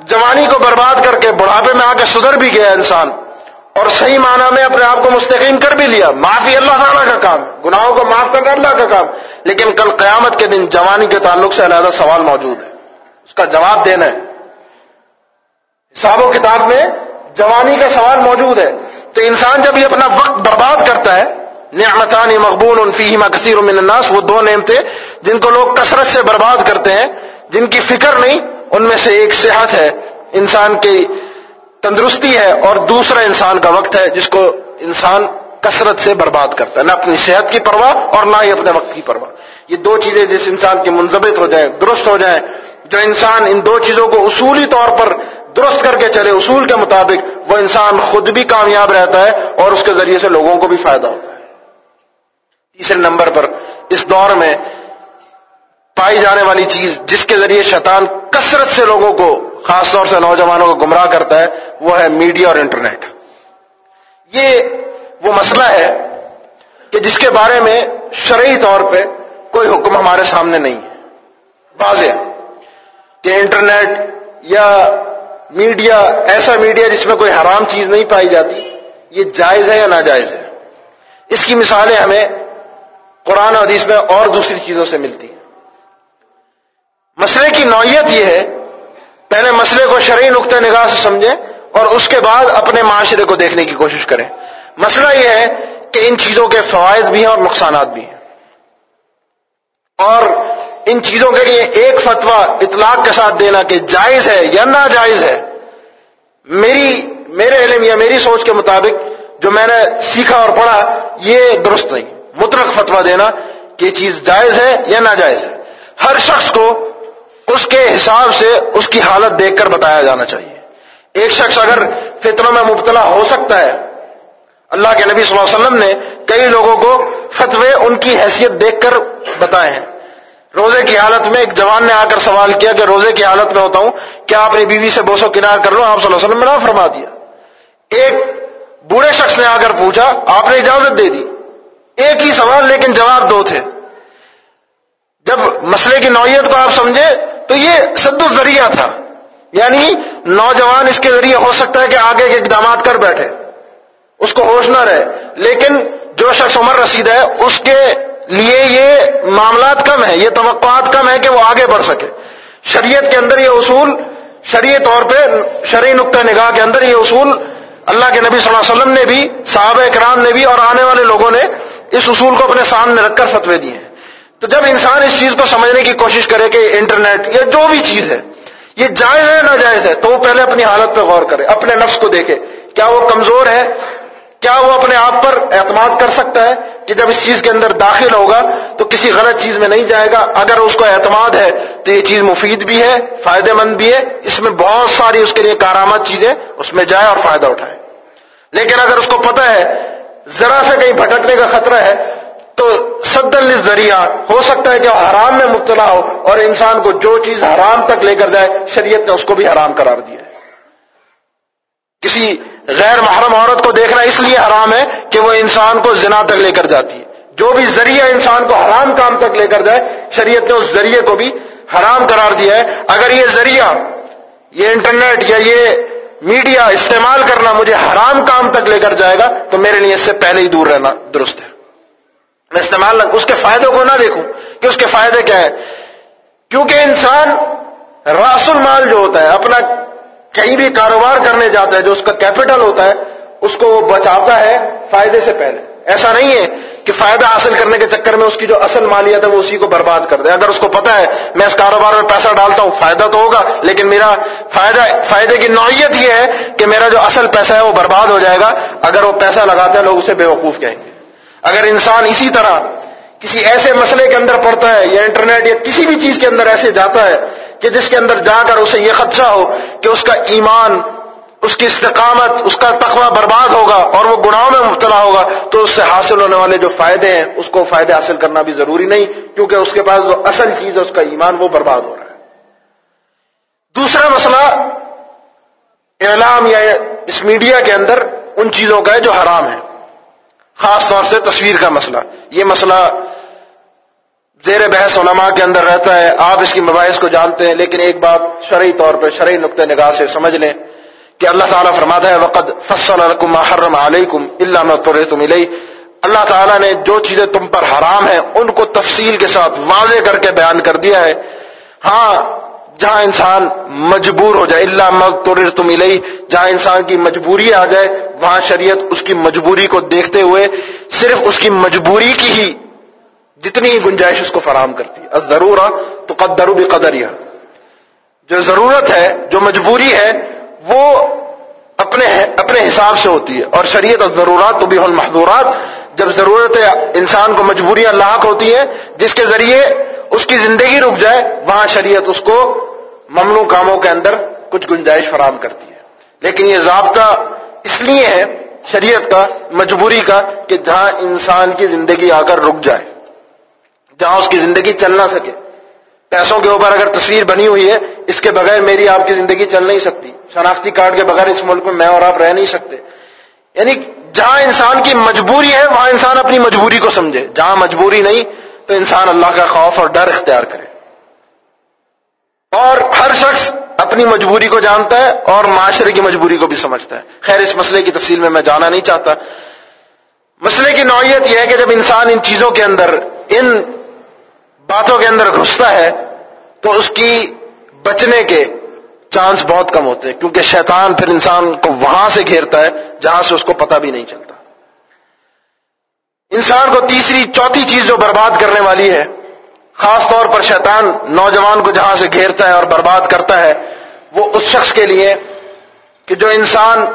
جوانی کو برباد کر کے بڑھاپے میں آ کے سدھر بھی گیا انسان اور صحیح معنی میں اپنے آپ کو مستقیم کر بھی لیا، معافی اللہ تعالیٰ کا کام، گناہوں کو معاف کرنا اللہ کا کام لیکن کل قیامت کے دن جوانی کے تعلق سے علیحدہ سوال موجود ہے۔ اس کا جواب دینا ہے۔ حساب و کتاب میں جوانی کا سوال موجود ہے۔ تو انسان جب یہ اپنا وقت برباد کرتا ہے، نعمتان مقبول ان کثیر من الناس، وہ دو نعمتیں جن کو لوگ کثرت سے برباد کرتے ہیں، جن کی فکر نہیں، ان میں سے ایک صحت ہے۔ انسان کی تندرستی ہے اور دوسرا انسان کا وقت ہے، جس کو انسان کثرت سے برباد کرتا ہے۔ نہ اپنی صحت کی پرواہ اور نہ ہی اپنے وقت کی پرواہ۔ یہ دو چیزیں جس انسان کی منظمت ہو جائیں، درست ہو جائیں، جو انسان ان دو چیزوں کو اصولی طور پر درست کر کے چلے، اصول کے مطابق، وہ انسان خود بھی کامیاب رہتا ہے اور اس کے ذریعے سے لوگوں کو بھی فائدہ ہوتا ہے۔ تیسرے نمبر پر اس دور میں پائی جانے والی چیز جس کے ذریعے شیطان کثرت سے لوگوں کو، خاص طور سے نوجوانوں کو گمراہ کرتا ہے، وہ ہے میڈیا اور انٹرنیٹ۔ یہ وہ مسئلہ ہے کہ جس کے بارے میں شرعی طور پہ کوئی حکم ہمارے سامنے نہیں ہے۔ واضح کہ انٹرنیٹ یا میڈیا، ایسا میڈیا جس میں کوئی حرام چیز نہیں پائی جاتی، یہ جائز ہے یا ناجائز ہے؟ اس کی مثالیں ہمیں قرآن حدیث میں اور دوسری چیزوں سے ملتی ہیں۔ مسئلے کی نوعیت یہ ہے، پہلے مسئلے کو شرعی نقطۂ نگاہ سے سمجھیں اور اس کے بعد اپنے معاشرے کو دیکھنے کی کوشش کریں۔ مسئلہ یہ ہے کہ ان چیزوں کے فوائد بھی ہیں اور نقصانات بھی ہیں۔ اور ان چیزوں کے لیے ایک فتویٰ اطلاق کے ساتھ دینا کہ جائز ہے یا ناجائز ہے، میری، میرے علم یا میری سوچ کے مطابق جو میں نے سیکھا اور پڑھا، یہ درست نہیں۔ مترک فتویٰ دینا کہ یہ چیز جائز ہے یا ناجائز ہے۔ ہر شخص کو اس کے حساب سے اس کی حالت دیکھ کر بتایا جانا چاہیے۔ ایک شخص اگر فطروں میں مبتلا ہو سکتا ہے اللہ کے نبی صلی اللہ علیہ وسلم نے کئی لوگوں کو فتوے ان کی حیثیت دیکھ کر بتائے ہیں۔ روزے کی حالت میں ایک جوان نے آ کر سوال کیا کہ روزے کی حالت میں ہوتا ہوں، کیا اپنی بیوی سے بوسو کنار کر لو؟ آپ صلی اللہ علیہ وسلم نے نہ فرما دیا۔ ایک بوڑھے شخص نے آ کر پوچھا، آپ نے اجازت دے دی؟ ایک ہی سوال لیکن جواب دو تھے۔ جب مسئلے کی نوعیت کو آپ سمجھے تو یہ سد ذریعہ تھا۔ یعنی نوجوان اس کے ذریعے ہو سکتا ہے کہ آگے کے اقدامات کر بیٹھے۔ اس کو ہوش نہ رہے۔ لیکن جو شخص عمر رسید ہے، اس کے لیے یہ معاملات کم ہے یہ توقعات کم ہے کہ وہ آگے بڑھ سکے۔ شریعت کے اندر یہ اصول شریع طور پہ شرعی نقطۂ نگاہ کے اندر یہ اصول اللہ کے نبی صلی اللہ علیہ وسلم نے بھی، صحابہ کرام نے بھی اور آنے والے لوگوں نے اس اصول کو اپنے سامنے رکھ کر فتوے دیے ہیں۔ تو جب انسان اس چیز کو سمجھنے کی کوشش کرے کہ انٹرنیٹ یا جو بھی چیز ہے، یہ جائز ہے نہ جائز ہے، تو وہ پہلے اپنی حالت پہ غور کرے، اپنے نفس کو دیکھے۔ کیا وہ کمزور ہے؟ کیا وہ اپنے آپ پر اعتماد کر سکتا ہے کہ جب اس چیز کے اندر داخل ہوگا تو کسی غلط چیز میں نہیں جائے گا؟ اگر اس کو اعتماد ہے تو یہ چیز مفید بھی ہے فائدہ مند بھی ہے، اس میں بہت ساری اس کے لیے کارآمد چیزیں اس میں جائے اور فائدہ اٹھائے لیکن اگر اس کو پتہ ہے، ذرا سے کہیں بھٹکنے کا خطرہ ہے، تو سدل ذریعہ ہو سکتا ہے کہ حرام میں مبتلا ہو اور انسان کو جو چیز حرام تک لے کر جائے، شریعت نے اس کو بھی حرام قرار دیا ہے۔ کسی غیر محرم عورت کو دیکھنا اس لیے حرام ہے کہ وہ انسان کو زنا تک لے کر جاتی ہے۔ جو بھی ذریعہ انسان کو حرام کام تک لے کر جائے، شریعت نے اس ذریعے کو بھی حرام قرار دیا ہے۔ اگر یہ ذریعہ، یہ انٹرنیٹ یا یہ میڈیا استعمال کرنا مجھے حرام کام تک لے کر جائے گا، تو میرے لیے اس سے پہلے ہی دور رہنا درست ہے۔ میں استعمال نہ، اس کے فائدوں کو نہ دیکھوں کہ اس کے فائدے کیا ہے کیونکہ انسان راس المال جو ہوتا ہے، اپنا کہیں بھی کاروبار کرنے جاتا ہے، جو اس کا کیپٹل ہوتا ہے، اس کو وہ بچاتا ہے فائدے سے پہلے۔ ایسا نہیں ہے کہ فائدہ حاصل کرنے کے چکر میں اس کی جو اصل مالیت ہے، وہ اسی کو برباد کر دے۔ اگر اس کو پتا ہے، میں اس کاروبار میں پیسہ ڈالتا ہوں، فائدہ تو ہوگا، لیکن میرا فائدہ، فائدے کی نوعیت یہ ہے کہ میرا جو اصل پیسہ ہے، وہ برباد ہو جائے گا۔ اگر وہ پیسہ لگاتے ہیں لوگ اسے بے وقوف کہیں گے۔ اگر انسان اسی طرح کسی ایسے مسئلے کے اندر پڑتا ہے، یا انٹرنیٹ یا کسی بھی چیز کے اندر ایسے جاتا ہے کہ جس کے اندر جا کر اسے یہ خدشہ ہو کہ اس کا ایمان، اس کی استقامت، اس کا تقوی برباد ہوگا اور وہ گناہوں میں مبتلا ہوگا، تو اس سے حاصل ہونے والے جو فائدے ہیں، اس کو فائدے حاصل کرنا بھی ضروری نہیں، کیونکہ اس کے پاس جو اصل چیز ہے، اس کا ایمان وہ برباد ہو رہا ہے۔ دوسرا مسئلہ، اعلام یا اس میڈیا کے اندر ان چیزوں کا ہے جو حرام ہے خاص طور سے تصویر کا مسئلہ۔ یہ مسئلہ زیر بحث علماء کے اندر رہتا ہے۔ آپ اس کی مباحث کو جانتے ہیں، لیکن ایک بات شرعی طور پہ شرعی نقطۂ نگاہ سے سمجھ لیں کہ اللہ تعالیٰ فرماتا ہے وقت فصل حرم علیکم اللہ تم اللہ تعالیٰ نے جو چیزیں تم پر حرام ہیں، ان کو تفصیل کے ساتھ واضح کر کے بیان کر دیا ہے۔ ہاں جہاں انسان مجبور ہو جائے اللہ مغ تم جہاں انسان کی مجبوری آ جائے، وہاں شریعت اس کی مجبوری کو دیکھتے ہوئے صرف اس کی مجبوری کی ہی جتنی گنجائش اس کو فراہم کرتی ہے۔ ضرور تو قدر بھی قدر جو ضرورت ہے، جو مجبوری ہے، وہ اپنے اپنے حساب سے ہوتی ہے۔ اور شریعت ضرورات تو بھی محدورات جب ضرورت انسان کو مجبوریاں لاحق ہوتی ہیں، جس کے ذریعے اس کی زندگی رک جائے، وہاں شریعت اس کو ممنوع کاموں کے اندر کچھ گنجائش فراہم کرتی ہے۔ لیکن یہ ضابطہ اس لیے ہے، شریعت کا، مجبوری کا، کہ جہاں انسان کی زندگی آ کر رک جائے۔ جہاں اس کی زندگی چل نہ سکے۔ پیسوں کے اوپر اگر تصویر بنی ہوئی ہے، اس کے بغیر میری آپ کی زندگی چل نہیں سکتی۔ شناختی کارڈ کے بغیر اس ملک میں میں اور آپ رہ نہیں سکتے۔ یعنی جہاں انسان کی مجبوری ہے، وہاں انسان اپنی مجبوری کو سمجھے۔ جہاں مجبوری نہیں، تو انسان اللہ کا خوف اور ڈر اختیار کرے۔ اور ہر شخص اپنی مجبوری کو جانتا ہے اور معاشرے کی مجبوری کو بھی سمجھتا ہے۔ خیر، اس مسئلے کی تفصیل میں میں جانا نہیں چاہتا۔ مسئلے کی نوعیت یہ ہے کہ جب انسان ان چیزوں کے اندر، ان باتوں کے اندر گھستا ہے، تو اس کی بچنے کے چانس بہت کم ہوتے ہیں، کیونکہ شیطان پھر انسان کو وہاں سے گھیرتا ہے جہاں سے اس کو پتہ بھی نہیں چلتا۔ انسان کو تیسری، چوتھی چیز جو برباد کرنے والی ہے، خاص طور پر شیطان نوجوان کو جہاں سے گھیرتا ہے اور برباد کرتا ہے، وہ اس شخص کے لیے کہ جو انسان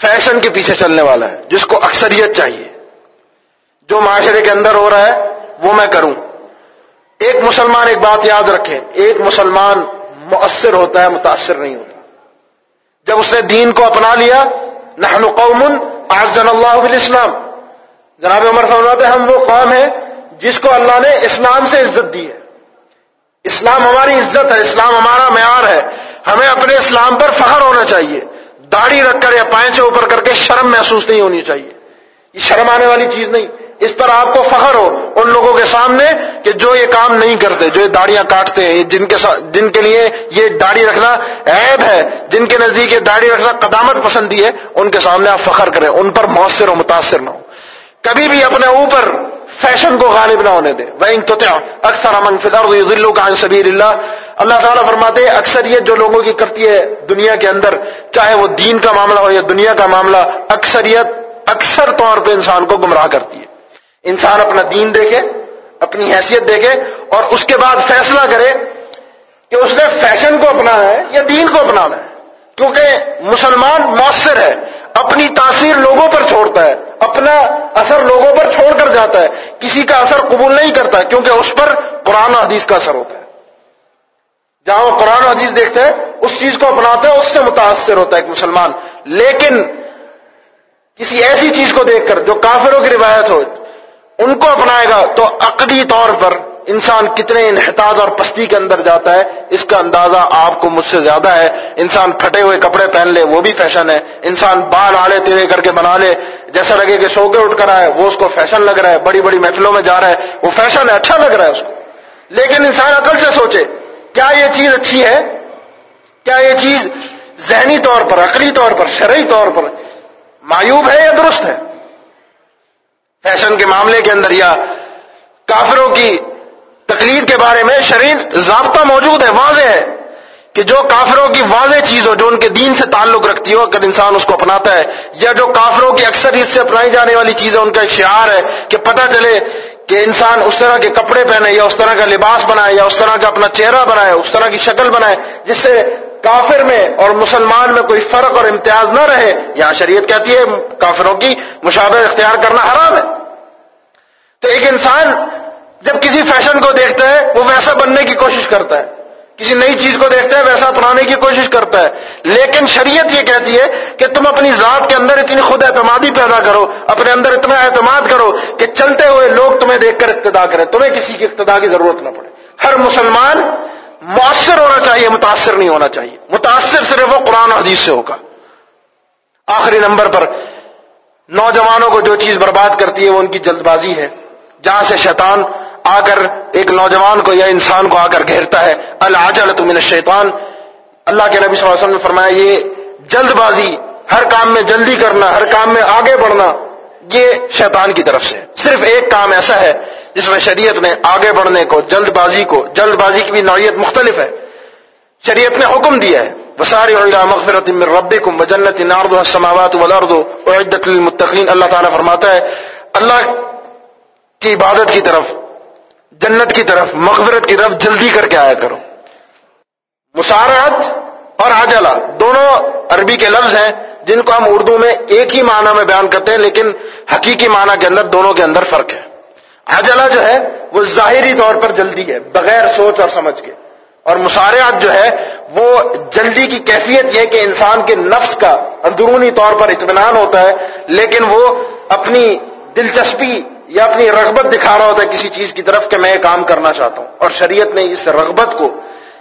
فیشن کے پیچھے چلنے والا ہے، جس کو اکثریت چاہیے۔ جو معاشرے کے اندر ہو رہا ہے، وہ میں کروں۔ ایک مسلمان ایک بات یاد رکھے ایک مسلمان مؤثر ہوتا ہے، متاثر نہیں ہوتا۔ جب اس نے دین کو اپنا لیا، نحن قوم اعزن اللہ بالاسلام۔ جناب عمر فرماتے ہیں، ہم وہ قوم ہیں جس کو اللہ نے اسلام سے عزت دی ہے۔ اسلام ہماری عزت ہے، اسلام ہمارا معیار ہے۔ ہمیں اپنے اسلام پر فخر ہونا چاہیے۔ داڑھی رکھ کر یا پائیں سے اوپر کر کے شرم محسوس نہیں ہونی چاہیے۔ یہ شرم آنے والی چیز نہیں۔ اس پر آپ کو فخر ہو ان لوگوں کے سامنے کہ جو یہ کام نہیں کرتے، جو یہ داڑیاں کاٹتے ہیں جن کے جن کے لیے یہ داڑھی رکھنا عیب ہے، جن کے نزدیک یہ داڑھی رکھنا قدامت پسندی ہے، ان کے سامنے آپ فخر کریں، ان پر مؤثر ہو متاثر نہ ہو۔ کبھی بھی اپنے اوپر فیشن کو غالب نہ ہونے دے وہ اکثر امن فدر کا سبیر اللہ اللہ تعالیٰ فرماتے ہیں اکثریت جو لوگوں کی کرتی ہے دنیا کے اندر، چاہے وہ دین کا معاملہ ہو یا دنیا کا معاملہ، اکثریت، اکثر طور پہ انسان کو گمراہ کرتی ہے۔ انسان اپنا دین دیکھے، اپنی حیثیت دیکھے اور اس کے بعد فیصلہ کرے کہ اس نے فیشن کو اپنا ہے یا دین کو اپنانا ہے۔ کیونکہ مسلمان مؤثر ہے، اپنی تاثیر لوگوں پر چھوڑتا ہے، اپنا اثر لوگوں پر چھوڑ کر جاتا ہے۔ کسی کا اثر قبول نہیں کرتا کیونکہ اس پر قرآن حدیث کا اثر ہوتا ہے۔ جہاں وہ قرآن حدیث دیکھتے ہیں اس چیز کو اپناتا ہے، اس سے متاثر ہوتا ہے ایک مسلمان۔ لیکن کسی ایسی چیز کو دیکھ کر جو کافروں کی روایت ہو ان کو اپنائے گا تو عقلی طور پر انسان کتنے انحطاط اور پستی کے اندر جاتا ہے، اس کا اندازہ آپ کو مجھ سے زیادہ ہے۔ انسان پھٹے ہوئے کپڑے پہن لے، وہ بھی فیشن ہے۔ انسان بال آڑے تیرے کر کے بنا لے، جیسا لگے کہ سو کے اٹھ کر آئے، وہ اس کو فیشن لگ رہا ہے، بڑی بڑی محفلوں میں جا رہا ہے۔ وہ فیشن ہے اچھا لگ رہا ہے اس کو۔ لیکن انسان عقل سے سوچے، کیا یہ چیز اچھی ہے؟ کیا یہ چیز ذہنی طور پر، عقلی طور پر، شرعی طور پر معیوب ہے یا درست ہے؟ فیشن کے معاملے کے اندر یا کافروں کی تقلید کے بارے میں شریر ضابطہ موجود ہے، واضح ہے کہ جو کافروں کی واضح چیز ہو، جو ان کے دین سے تعلق رکھتی ہو، اگر انسان اس کو اپناتا ہے، یا جو کافروں کی اکثر سے اپنائی جانے والی چیز ہے، ان کا ایک شعار ہے کہ پتہ چلے کہ انسان اس طرح کے کپڑے پہنے، یا اس طرح کا لباس بنائے، یا اس طرح کا اپنا چہرہ بنائے، اس طرح کی شکل بنائے، جس سے کافر میں اور مسلمان میں کوئی فرق اور امتیاز نہ رہے، یہاں شریعت کہتی ہے کافروں کی مشابہ اختیار کرنا حرام ہے۔ تو ایک انسان جب کسی فیشن کو دیکھتا ہے، وہ ویسا بننے کی کوشش کرتا ہے۔ کسی نئی چیز کو دیکھتا ہے، ویسا اپنانے کی کوشش کرتا ہے۔ لیکن شریعت یہ کہتی ہے کہ تم اپنی ذات کے اندر اتنی خود اعتمادی پیدا کرو، اپنے اندر اتنا اعتماد کرو کہ چلتے ہوئے لوگ تمہیں دیکھ کر اقتدا کریں۔ تمہیں کسی کی اقتدا کی ضرورت نہ پڑے۔ ہر مسلمان مؤثر ہونا چاہیے، متاثر نہیں ہونا چاہیے۔ متاثر صرف وہ قرآن حدیث سے ہوگا۔ آخری نمبر پر نوجوانوں کو جو چیز برباد کرتی ہے، وہ ان کی جلد بازی ہے۔ جہاں سے شیطان آ کر ایک نوجوان کو یا انسان کو آ کر گھیرتا ہے۔ العجلت من الشیطان۔ اللہ کے نبی صلی اللہ علیہ وسلم نے فرمایا، یہ جلد بازی ہر کام میں جلدی کرنا، ہر کام میں آگے بڑھنا، یہ شیطان کی طرف سے صرف ایک کام ایسا ہے جس میں شریعت نے آگے بڑھنے کو جلد بازی کو جلد بازی کی بھی نوعیت مختلف ہے۔ شریعت نے حکم دیا ہے وساری مغفرت من ربکم وجنت نارضها السماوات والارض اعدت للمتقین اللہ تعالیٰ فرماتا ہے، اللہ کی عبادت کی طرف، جنت کی طرف، مغفرت کی طرف جلدی کر کے آیا کرو۔ مسارت اور عجلہ دونوں عربی کے لفظ ہیں، جن کو ہم اردو میں ایک ہی معنی میں بیان کرتے ہیں، لیکن حقیقی معنی کے اندر دونوں کے اندر فرق ہے۔ عجلہ جو ہے وہ ظاہری طور پر جلدی ہے، بغیر سوچ اور سمجھ کے۔ اور مسارعت جو ہے وہ جلدی کی کیفیت یہ کہ انسان کے نفس کا اندرونی طور پر اطمینان ہوتا ہے، لیکن وہ اپنی دلچسپی یا اپنی رغبت دکھا رہا ہوتا ہے کسی چیز کی طرف کہ میں یہ کام کرنا چاہتا ہوں۔ اور شریعت نے اس رغبت کو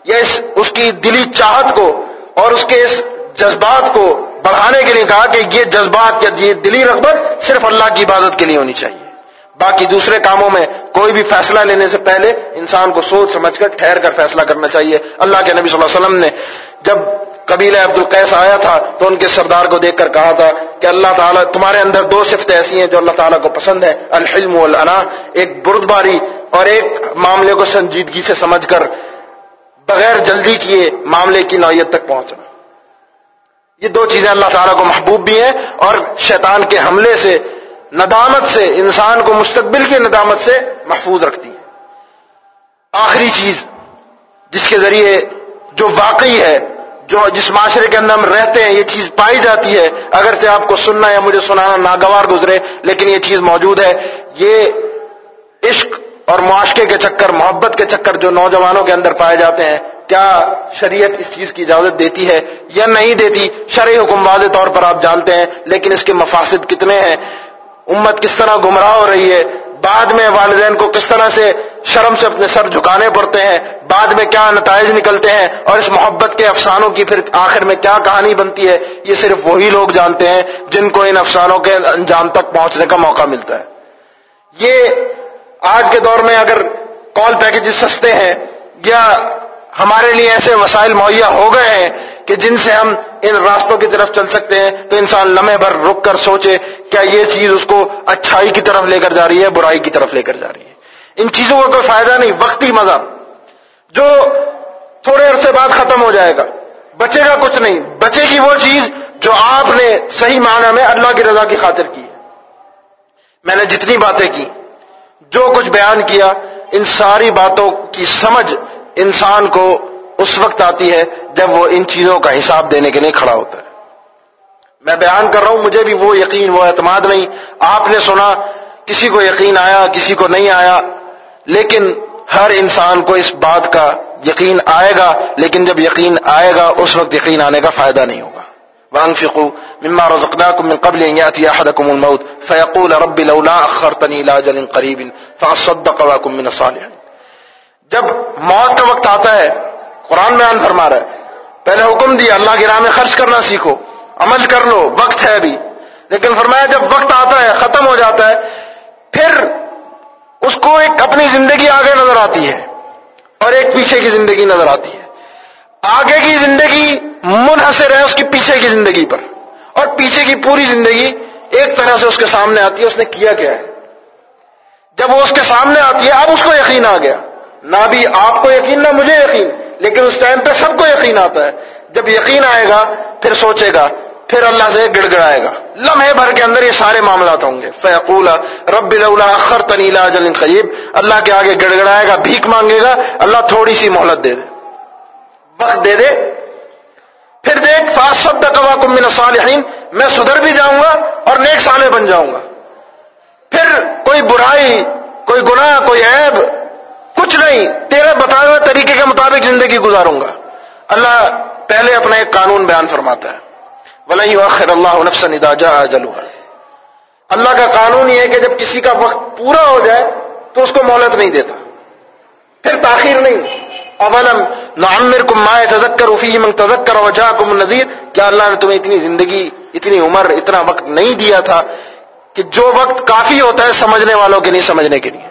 یا اس اس کی دلی چاہت کو اور اس کے اس جذبات کو بڑھانے کے لیے کہا کہ یہ جذبات یا یہ دلی رغبت صرف اللہ کی عبادت کے لیے ہونی چاہیے۔ باقی دوسرے کاموں میں کوئی بھی فیصلہ لینے سے پہلے انسان کو سوچ سمجھ کر ٹھہر کر فیصلہ کرنا چاہیے۔ اللہ کے نبی صلی اللہ علیہ وسلم نے جب قبیلہ عبد القیس آیا تھا تو ان کے سردار کو دیکھ کر کہا تھا کہ اللہ تعالیٰ تمہارے اندر دو صفت ایسی ہیں جو اللہ تعالیٰ کو پسند ہے الحلم والانا ایک بردباری اور ایک معاملے کو سنجیدگی سے سمجھ کر بغیر جلدی کیے معاملے کی نوعیت تک پہنچنا۔ یہ دو چیزیں اللہ تعالیٰ کو محبوب بھی ہیں اور شیطان کے حملے سے ندامت سے، انسان کو مستقبل کی ندامت سے محفوظ رکھتی ہیں آخری چیز جس کے ذریعے جو واقعی ہے، جو جس معاشرے کے اندر ہم رہتے ہیں، یہ چیز پائی جاتی ہے۔ اگرچہ آپ کو سننا یا مجھے سنانا ناگوار گزرے، لیکن یہ چیز موجود ہے۔ یہ عشق اور معاشقے کے چکر، محبت کے چکر جو نوجوانوں کے اندر پائے جاتے ہیں، کیا شریعت اس چیز کی اجازت دیتی ہے یا نہیں دیتی؟ شرعی حکم واضح طور پر آپ جانتے ہیں، لیکن اس کے مفاسد کتنے ہیں؟ امت کس طرح گمراہ ہو رہی ہے؟ بعد میں والدین کو کس طرح سے شرم سے اپنے سر جھکانے پڑتے ہیں؟ بعد میں کیا نتائج نکلتے ہیں؟ اور اس محبت کے افسانوں کی پھر آخر میں کیا کہانی بنتی ہے؟ یہ صرف وہی لوگ جانتے ہیں جن کو ان افسانوں کے انجام تک پہنچنے کا موقع ملتا ہے۔ یہ آج کے دور میں اگر کال پیکجز سستے ہیں یا ہمارے لیے ایسے وسائل مہیا ہو گئے ہیں کہ جن سے ہم ان راستوں کی طرف چل سکتے ہیں تو انسان لمحے بھر رک کر سوچے کیا یہ چیز اس کو اچھائی کی طرف لے کر جا رہی ہے، برائی کی طرف لے کر جا رہی ہے۔ ان چیزوں کا کوئی فائدہ نہیں، وقتی مزہ۔ جو تھوڑے عرصے بعد ختم ہو جائے گا۔ بچے گا کچھ نہیں، بچے گی وہ چیز جو آپ نے صحیح معنی میں اللہ کی رضا کی خاطر کی میں نے جتنی باتیں کی، جو کچھ بیان کیا، ان ساری باتوں کی سمجھ انسان کو اس وقت آتی ہے جب وہ ان چیزوں کا حساب دینے کے لیے کھڑا ہوتا ہے۔ میں بیان کر رہا ہوں، مجھے بھی وہ یقین، وہ اعتماد نہیں۔ آپ نے سنا، کسی کو یقین آیا، کسی کو نہیں آیا۔ لیکن ہر انسان کو اس بات کا یقین آئے گا۔ لیکن جب یقین آئے گا، اس وقت یقین آنے کا فائدہ نہیں ہوگا۔ وانفقوا مما رزقناكم من قبل ان ياتي احدكم الموت فيقول رب لولا اخرتني الى اجل قريب فاصدق واكن من الصالحين۔ جب موت کا وقت آتا ہے، قرآن بیان فرما رہا ہے پہلے حکم دیا، اللہ کی راہ میں خرچ کرنا سیکھو، عمل کر لو، وقت ہے ابھی۔ لیکن فرمایا جب وقت آتا ہے، ختم ہو جاتا ہے، پھر اس کو ایک اپنی زندگی آگے نظر آتی ہے، اور ایک پیچھے کی زندگی نظر آتی ہے۔ آگے کی زندگی منحصر ہے اس کی پیچھے کی زندگی پر، اور پیچھے کی پوری زندگی ایک طرح سے اس کے سامنے آتی ہے، اس نے کیا کیا ہے۔ جب وہ اس کے سامنے آتی ہے، اب اس کو یقین آ گیا۔ نہ بھی آپ کو یقین، نہ مجھے یقین۔ لیکن اس ٹائم پہ سب کو یقین آتا ہے۔ جب یقین آئے گا، پھر سوچے گا، پھر اللہ سے گڑ گڑائے گا۔ لمحے بھر کے اندر یہ سارے معاملات ہوں گے۔ فیقول رب اخر تنیلا جل قیب اللہ کے آگے گڑ گڑائے گا، بھیک مانگے گا۔ اللہ تھوڑی سی مہلت دے دے۔ وقت دے دے۔ پھر دیکھ فاسد قوا من صالحین میں سدھر بھی جاؤں گا اور نیک سالے بن جاؤں گا۔ پھر کوئی برائی، کوئی گناہ، کوئی عیب کچھ نہیں تیرے بتائے ہوئے طریقے کے مطابق زندگی گزاروں گا۔ اللہ پہلے اپنا ایک قانون بیان فرماتا ہے۔ ولی وخر اللہ نفسن اداجا اللہ کا قانون یہ ہے کہ جب کسی کا وقت پورا ہو جائے تو اس کو مہلت نہیں دیتا۔ پھر تاخیر نہیں۔ اولم نعمر کم مائے تذکر افی من تذکر وجہ کم نذیر کیا اللہ نے تمہیں اتنی زندگی، اتنی عمر، اتنا وقت نہیں دیا تھا کہ جو وقت کافی ہوتا ہے سمجھنے والوں کے نہیں سمجھنے کے لیے؟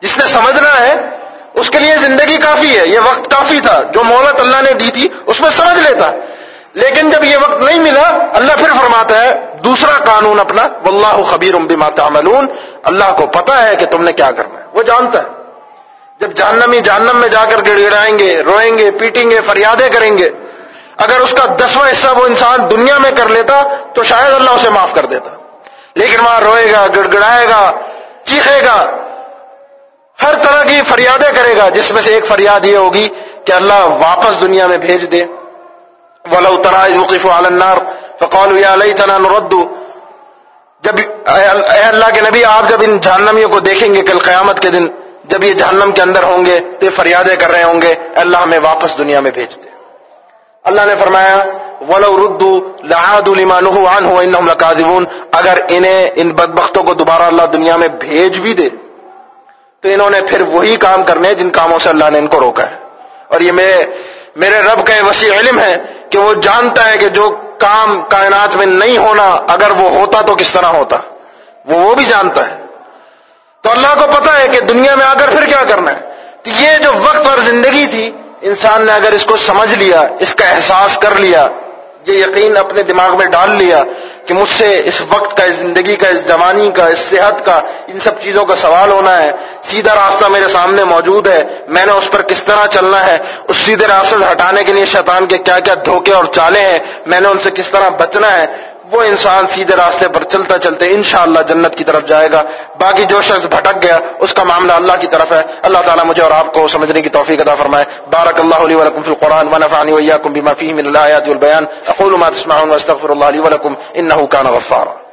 جس نے سمجھنا ہے اس کے لیے زندگی کافی ہے، یہ وقت کافی تھا۔ جو مہلت اللہ نے دی تھی، اس میں سمجھ لیتا۔ لیکن جب یہ وقت نہیں ملا، اللہ پھر فرماتا ہے، دوسرا قانون اپنا، واللہ خبیر بما تعملون۔ اللہ کو پتا ہے کہ تم نے کیا کرنا ہے۔ وہ جانتا ہے۔ جب جہنمی جہنم میں جا کر گڑ گڑائیں گے، روئیں گے، پیٹیں گے، فریادیں کریں گے، اگر اس کا دسواں حصہ وہ انسان دنیا میں کر لیتا، تو شاید اللہ اسے معاف کر دیتا۔ لیکن وہاں روئے گا گڑ گڑائے گا، چیخے گا ہر طرح کی فریادیں کرے گا، جس میں سے ایک فریاد یہ ہوگی کہ اللہ واپس دنیا میں بھیج دے۔ ولو وقف النار فقالوا لیتنا نرد۔ جب اے اللہ کے نبی، آپ جب ان جہنمیوں کو دیکھیں گے کل قیامت کے دن، جب یہ جہنم کے اندر ہوں گے تو یہ فریادیں کر رہے ہوں گے، اللہ ہمیں واپس دنیا میں بھیج دے۔ اللہ نے فرمایا، ولو ردو لعادوا لما نهوا عنه لكاذبون۔ اگر انہیں، ان بدبختوں کو دوبارہ اللہ دنیا میں بھیج بھی دے تو انہوں نے پھر وہی کام کرنے جن کاموں سے اللہ نے ان کو روکا ہے۔ اور یہ میرے میرے رب کا وسیع علم ہے کہ وہ جانتا ہے کہ جو کام کائنات میں نہیں ہونا، اگر وہ ہوتا تو کس طرح ہوتا۔ وہ وہ بھی جانتا ہے۔ تو اللہ کو پتا ہے کہ دنیا میں آ کر پھر کیا کرنا ہے۔ تو یہ جو وقت اور زندگی تھی، انسان نے اگر اس کو سمجھ لیا، اس کا احساس کر لیا، یہ یقین اپنے دماغ میں ڈال لیا کہ مجھ سے اس وقت کا، اس زندگی کا، اس جوانی کا، اس صحت کا، ان سب چیزوں کا سوال ہونا ہے۔ سیدھا راستہ میرے سامنے موجود ہے۔ میں نے اس پر کس طرح چلنا ہے؟ اس سیدھے راستے سے ہٹانے کے لیے شیطان کے کیا کیا دھوکے اور چالے ہیں؟ میں نے ان سے کس طرح بچنا ہے؟ وہ انسان سیدھے راستے پر چلتا چلتے انشاءاللہ جنت کی طرف جائے گا۔ باقی جو شخص بھٹک گیا، اس کا معاملہ اللہ کی طرف ہے۔ اللہ تعالیٰ مجھے اور آپ کو سمجھنے کی توفیق عطا فرمائے۔ بارک اللہ علیہ ولکم فی القرآن ونفعنی ویاکم بما فیہ من الآیات والبیان۔ اقول ما تسمعون واستغفر اللہ علیہ ولکم انہو کان غفارا۔